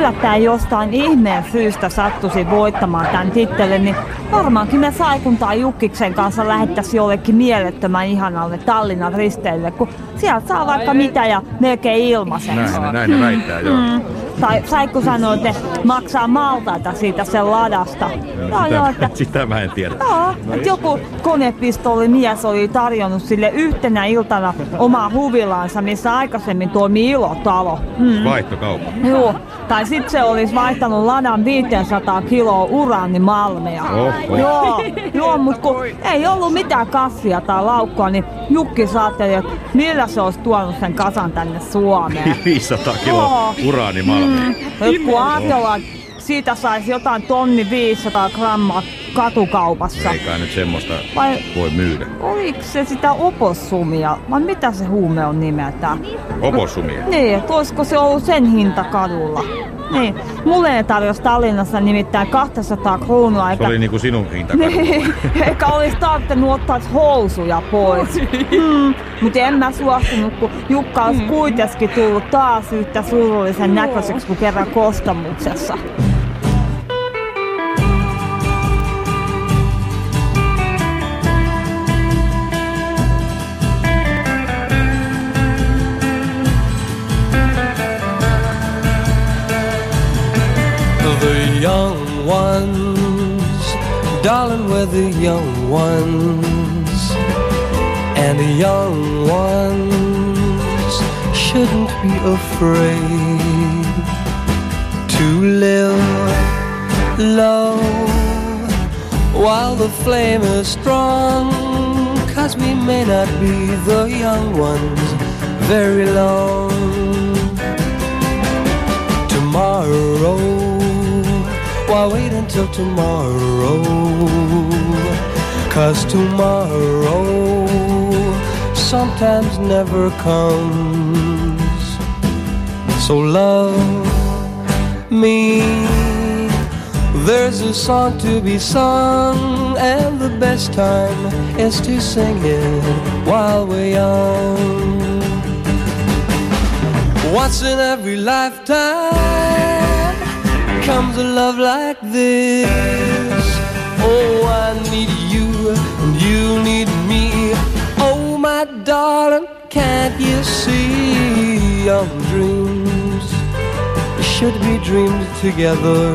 Speaker 9: yllättäen jostain ihmeen syystä sattuisin voittamaan tämän tittelin, niin varmaankin me Saikun tai Jukkiksen kanssa lähettäisiin jollekin mielettömän ihanalle Tallinnan risteille, kun sieltä saa vaikka mitä ja melkein ilmaiseksi.
Speaker 27: Näin, näin ne väittää, joo.
Speaker 9: Mm. Tai Saikku sanoi, että maksaa maltaita siitä sen ladasta. Joo, joo, että
Speaker 27: Sitä, sitä mä en tiedä.
Speaker 9: Joo, että joku konepistoli mies oli tarjonnut sille yhtenä iltana omaa huvilaansa, missä aikaisemmin toimi ilotalo. Mm.
Speaker 27: Vaihtokauppa.
Speaker 9: Joo, tai sitten se olisi vaihtanut ladan 500 kiloa uraanimalmeja.
Speaker 27: Oho.
Speaker 9: Joo, joo mutta kun ei ollut mitään kassia tai laukkua, niin Jukki saatteli, että millä se olisi tuonut sen kasan tänne Suomeen.
Speaker 27: 500 kiloa
Speaker 9: Joo.
Speaker 27: uraanimalmia.
Speaker 9: Mm. Kun ajatellaan, siitä saisi jotain tonni 500 grammaa katukaupassa.
Speaker 2: Ei kai nyt semmoista
Speaker 9: Vai
Speaker 2: voi myydä.
Speaker 9: oliko se sitä opossumia? Vai mitä se huume on nimeltään?
Speaker 2: Opossumia.
Speaker 9: Niin, että olisiko se ollut sen hinta kadulla? Niin, mulle ne tarjosi Tallinnassa nimittäin 200 kruunua,
Speaker 2: Se
Speaker 9: eikä...
Speaker 2: oli niinku sinun hinta.
Speaker 9: Niin, eikä olisi tarvinnut ottaa housuja pois. Mm, mutta en mä suostunut, kun Jukka olisi kuitenkin tullut taas yhtä surullisen näköiseksi kuin kerran kostamuksessa.
Speaker 28: Young ones, darling, we're the young ones, and the young ones shouldn't be afraid to live low while the flame is strong. Cause we may not be the young ones very long tomorrow. Why wait until tomorrow? Cause tomorrow sometimes never comes. So love me. There's a song to be sung, and the best time is to sing it while we're young. Once in every lifetime comes a love like this. Oh, I need you and you need me. Oh, my darling, can't you see young dreams should be dreamed together?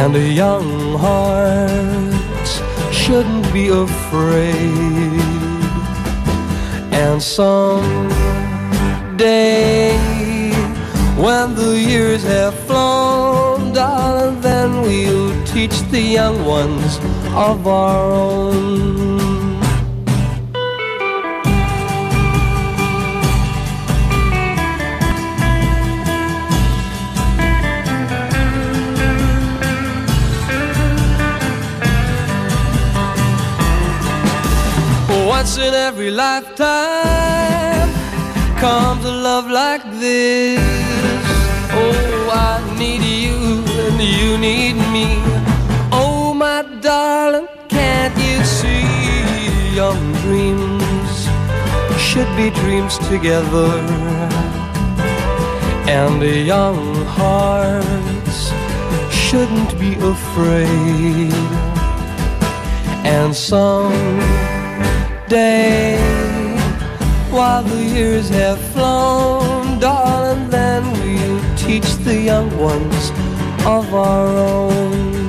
Speaker 28: And a young heart shouldn't be afraid. And some day when the years have flown, darling, then we'll teach the young ones of our own. Once in every lifetime comes a love like this. Oh, I need you and you need me. Oh, my darling, can't you see young dreams should be dreams together? And young hearts shouldn't be afraid. And some day while the years have flown, teach the young ones of our own.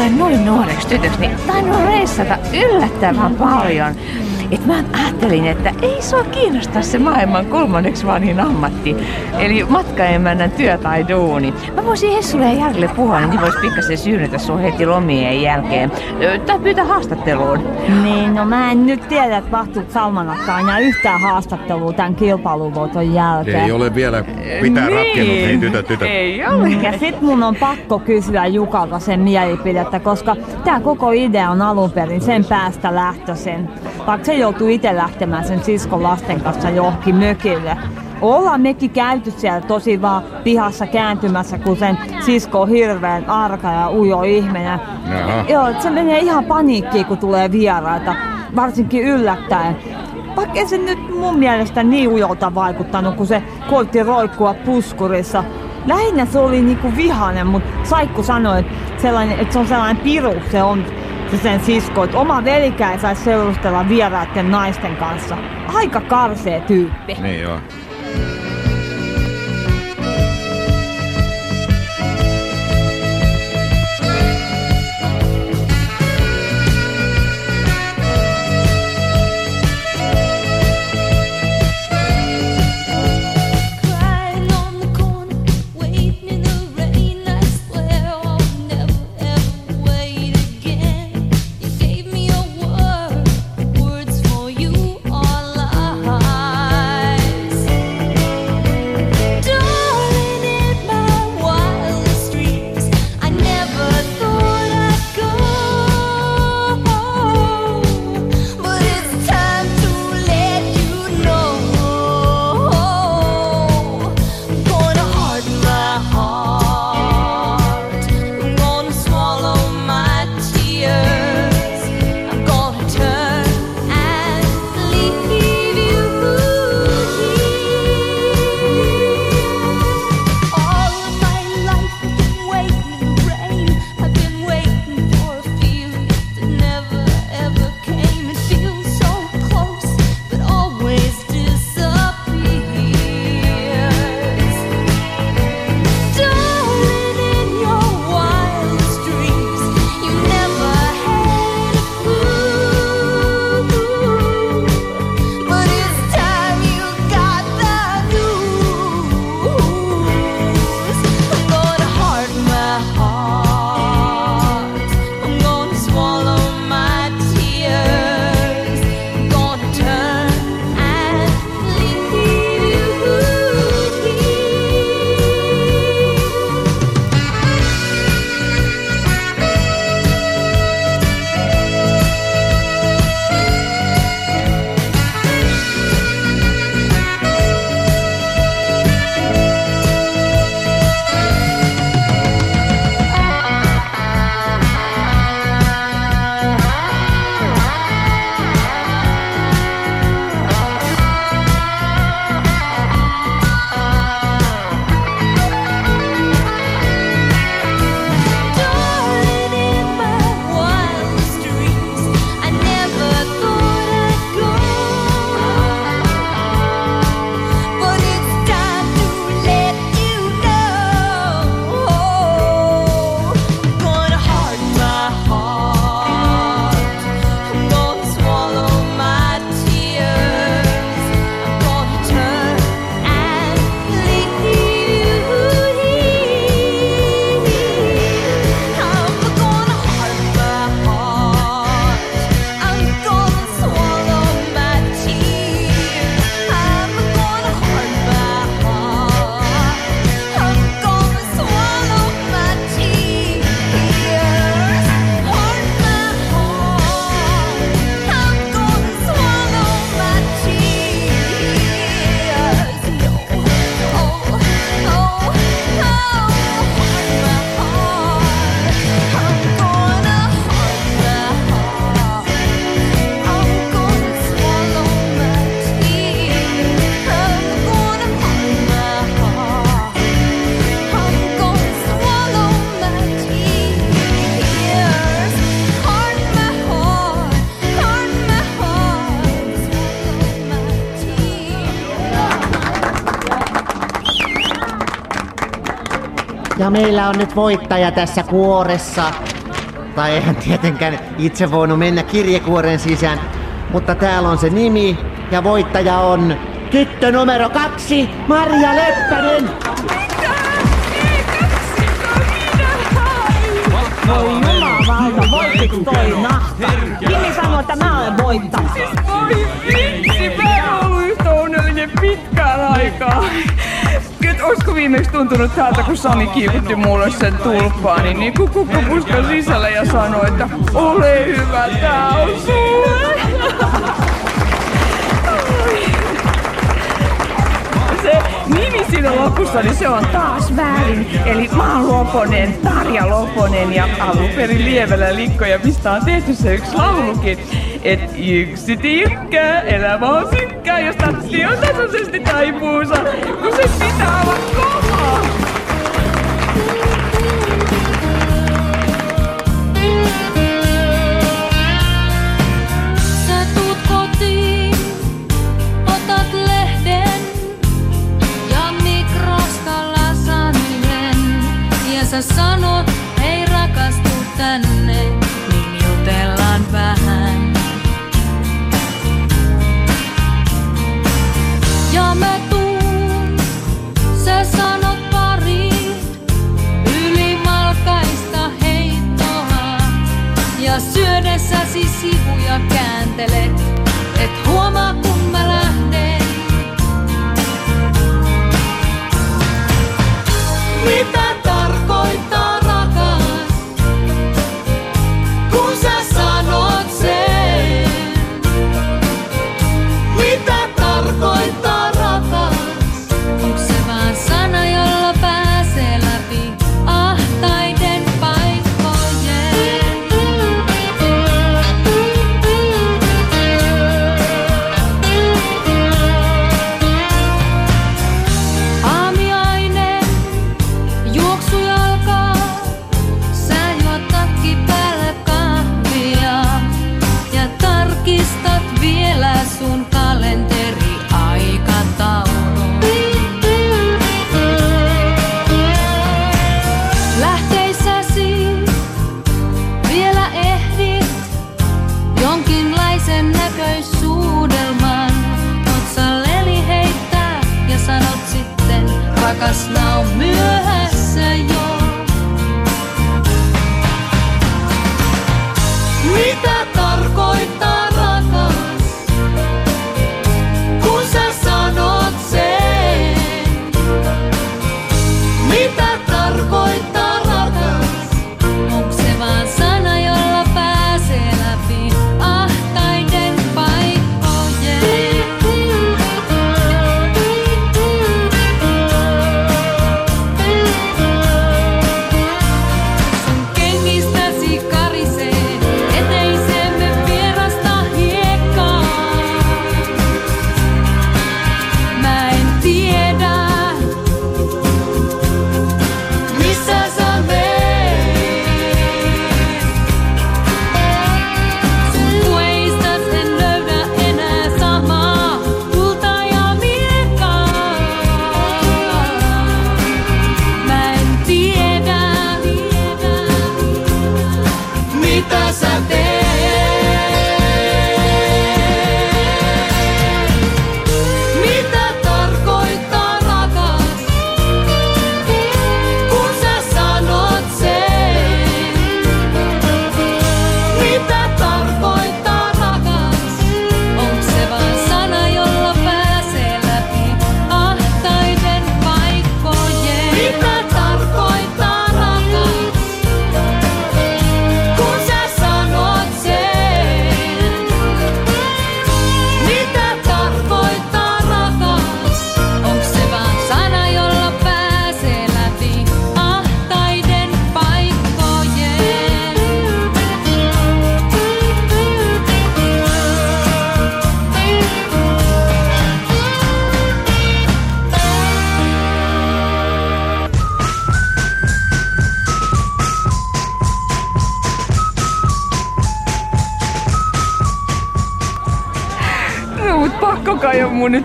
Speaker 3: Kuule noin nuoreksi tytöksi, niin tainnut reissata yllättävän paljon. Et mä ajattelin, että ei sua kiinnosta se maailman kolmanneksi vanhin ammatti, eli matkaemännän työ tai duuni. Mä voisin Hessulle ja Jarille puhua, niin vois pikkasen syynnetä sun heti lomien jälkeen. Tai pyytää haastatteluun.
Speaker 9: Niin, no mä en nyt tiedä, että mahtuuko Salmanakkaan enää yhtään haastattelua tämän kilpailuvoiton jälkeen.
Speaker 2: Ei ole vielä mitään
Speaker 9: Niin.
Speaker 2: ratkennut, niin tytöt, tytöt.
Speaker 9: Ja sit mun on pakko kysyä Jukalta sen mielipidettä, koska tää koko idea on alun perin sen päästä lähtöisin. Vaikka se joutuu itse lähtemään sen siskon lasten kanssa johonkin mökille. Ollaan mekin käyty siellä tosi vaan pihassa kääntymässä, kun sen sisko on hirveän arka ja ujo ihminen.
Speaker 2: Jaha.
Speaker 9: Joo, se menee ihan paniikkiin, kun tulee vieraita, varsinkin yllättäen. Vaikka ei se nyt mun mielestä niin ujolta vaikuttanut, kun se koitti roikkua puskurissa. Lähinnä se oli niinku vihainen, mutta Saikku sanoi, että, sellainen, että se on sellainen piru, se on sen sisko, että oma velikä ei saisi seurustella vieraiden naisten kanssa. Aika karsee tyyppi.
Speaker 2: Niin joo.
Speaker 11: Ja meillä on nyt voittaja tässä kuoressa. Tai eihän tietenkään itse voinut mennä kirjekuoren sisään. Mutta täällä on se nimi ja voittaja on tyttö numero kaksi, Maria Leppänen.
Speaker 9: Voi jumalauta, voittiko toi nahka? Kimi sanoi, että mä olen voittaja.
Speaker 3: Voi vitsi, mä en ollut yhtä onnellinen pitkään aikaa. Et olisiko viimeksi tuntunut täältä, kun Sami kiikutti mulle sen tulppaani, niin kun kukko puska sisälle ja sanoi, että ole hyvä, tää on sulle. Nimi siinä lopussa, niin se on taas väärin. Eli mä oon Loponen, Tarja Loponen ja alun perin likkoja, mistä on tehty se yksi laulukin. Et yksi tykkää, elämä on synkkää, jos tatsi on tasaisesti taipuusa, kun se pitää olla kova.
Speaker 4: Sanot, rakastu tänne, niin jutellaan vähän. Ja mä sanot pari heittoa. Ja syödessäsi sivuja kääntelet,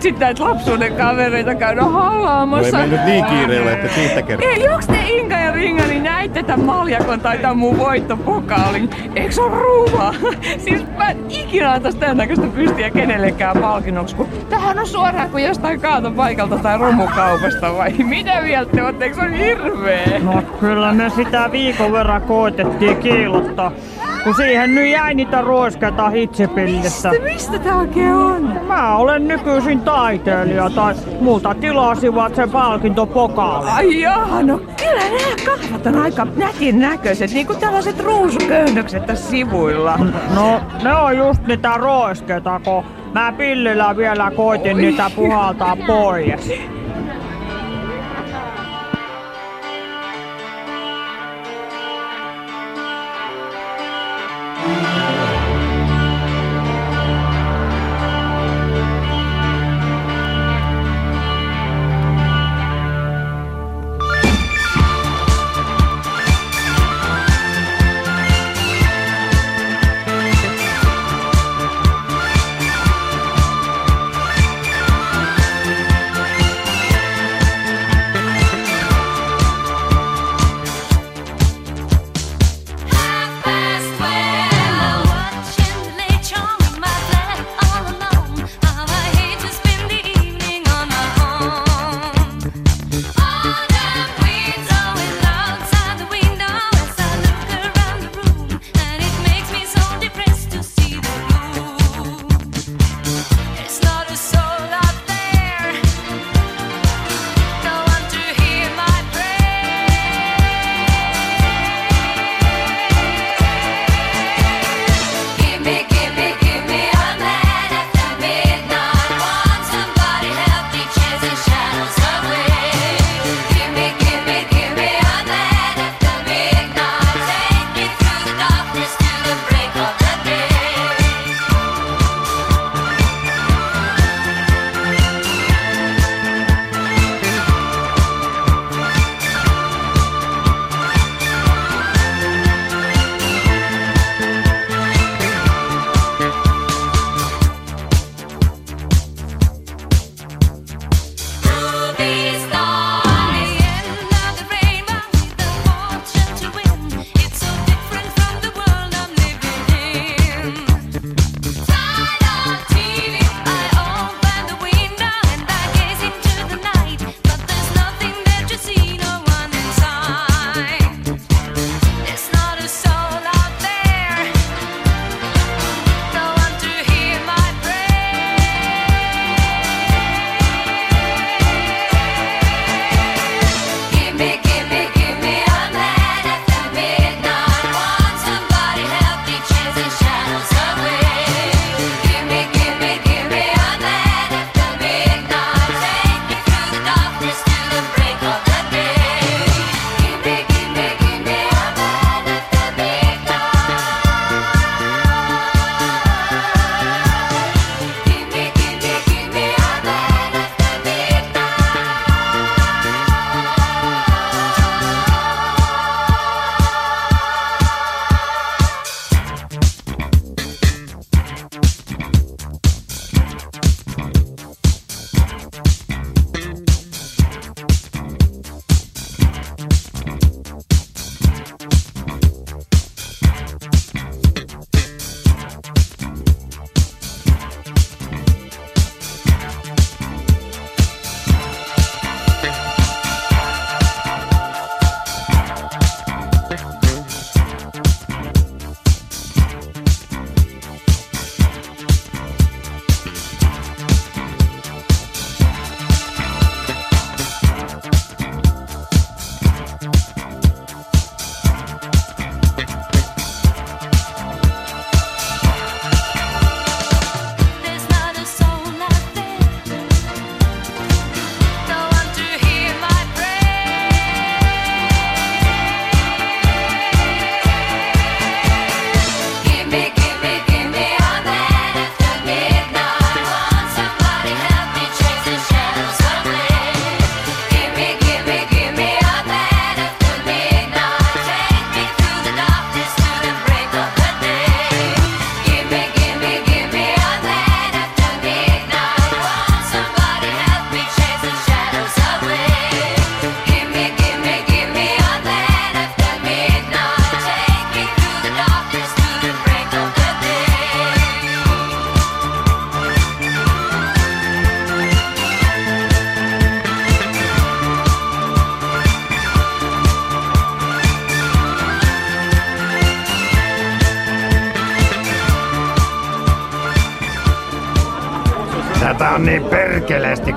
Speaker 3: nyt sitä, että lapsuuden kavereita käydä
Speaker 2: No ei
Speaker 3: halaamassa.
Speaker 2: mennyt niin kiireellä, että siitä kertaa.
Speaker 3: Ei, onks te Inka ja Ringa, niin näitte tämän maljakon tai tämän mun voittopokaalin? Eikö se ole ruumaa? Siis mä en ikinä antais tämän näköistä pystiä kenellekään palkinnoksi, kun tähän on suoraan kuin jostain kaatopaikalta tai romukaupasta vai mitä mieltä te ootte? Eikö se ole hirveä?
Speaker 4: No kyllä me sitä viikon verran koitettiin kiilottaa. Kun siihen nyt jäi niitä ruoskeita hitsipillissä.
Speaker 3: Mistä, mistä tää oikein on?
Speaker 4: Mä olen nykyisin taiteilija tai multa tilasivat sen palkintopokaali.
Speaker 3: Ai jaha, no kyllä nämä kahvat on aika nätin näköiset, niin kuin tällaiset ruusuköynnökset tässä sivuilla.
Speaker 4: No, ne on just niitä roiskeita, kun mä pillillä vielä koitin niitä puhaltaa pois.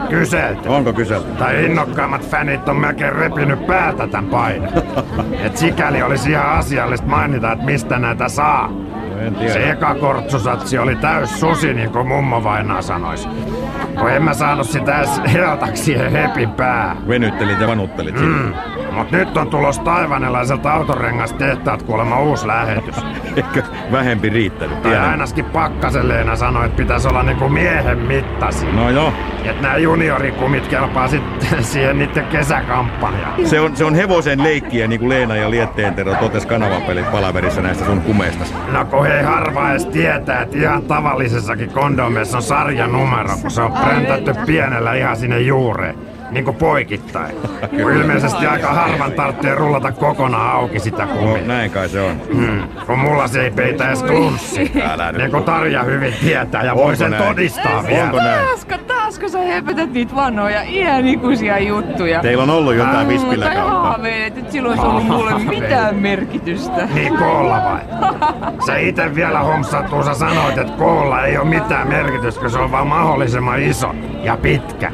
Speaker 1: Kyselty.
Speaker 2: Onko kyselty?
Speaker 1: Tai innokkaammat fanit on melkein repinyt päätä tän paidan. Et sikäli olisi ihan asiallista mainita, että mistä näitä saa.
Speaker 2: En tiedä.
Speaker 1: Se eka kortsusatsi oli täys susi, niin kuin mummo vainaa sanois. Kun en mä saanut sitä edes heltaksi siihen hepin pää.
Speaker 2: Venyttelit ja vanuttelit.
Speaker 1: Mm. Mut nyt on tulos taivanelaiselta autonrengastehtaat kuulemma uusi lähetys.
Speaker 2: Eikö vähempi riittänyt?
Speaker 1: Tai ainakin Pakkasen Leena sanoi, että pitäisi olla niinku miehen mittasi.
Speaker 2: No joo.
Speaker 1: Et nää juniorikumit kelpaa sitten siihen niiden kesäkampanjaan.
Speaker 2: Se on, se on hevosen leikkiä, niin kuin Leena ja Lietteen Tero totes kanavapelit palaverissa näistä sun kumeistasi.
Speaker 1: No kun hei harva edes tietää, että ihan tavallisessakin kondomeissa on sarjanumero, kun se on präntätty pienellä ihan sinne juureen. Niinku poikittain. Kun ilmeisesti aika harvan tarvitsee rullata kokonaan auki sitä
Speaker 2: No,
Speaker 1: kumia.
Speaker 2: näin kai se on.
Speaker 1: Mm, kun mulla se ei peitä edes klunssi. Niin kuin Tarja hyvin tietää ja voi sen
Speaker 2: näin?
Speaker 1: todistaa vielä.
Speaker 2: Onko näin?
Speaker 3: Taasko, taasko sä höpötät niitä vanhoja iänikuisia juttuja?
Speaker 2: Teillä on ollut jotain
Speaker 3: Mm,
Speaker 2: vispillä
Speaker 3: Tai
Speaker 2: kautta.
Speaker 3: haaveilet, että sillä olisi ollut mulle mitään merkitystä.
Speaker 1: Niin koolla vai? Sä ite vielä homsattuu, sä sanoit, että koolla ei ole mitään merkitystä, kun se on vaan mahdollisimman iso ja pitkä.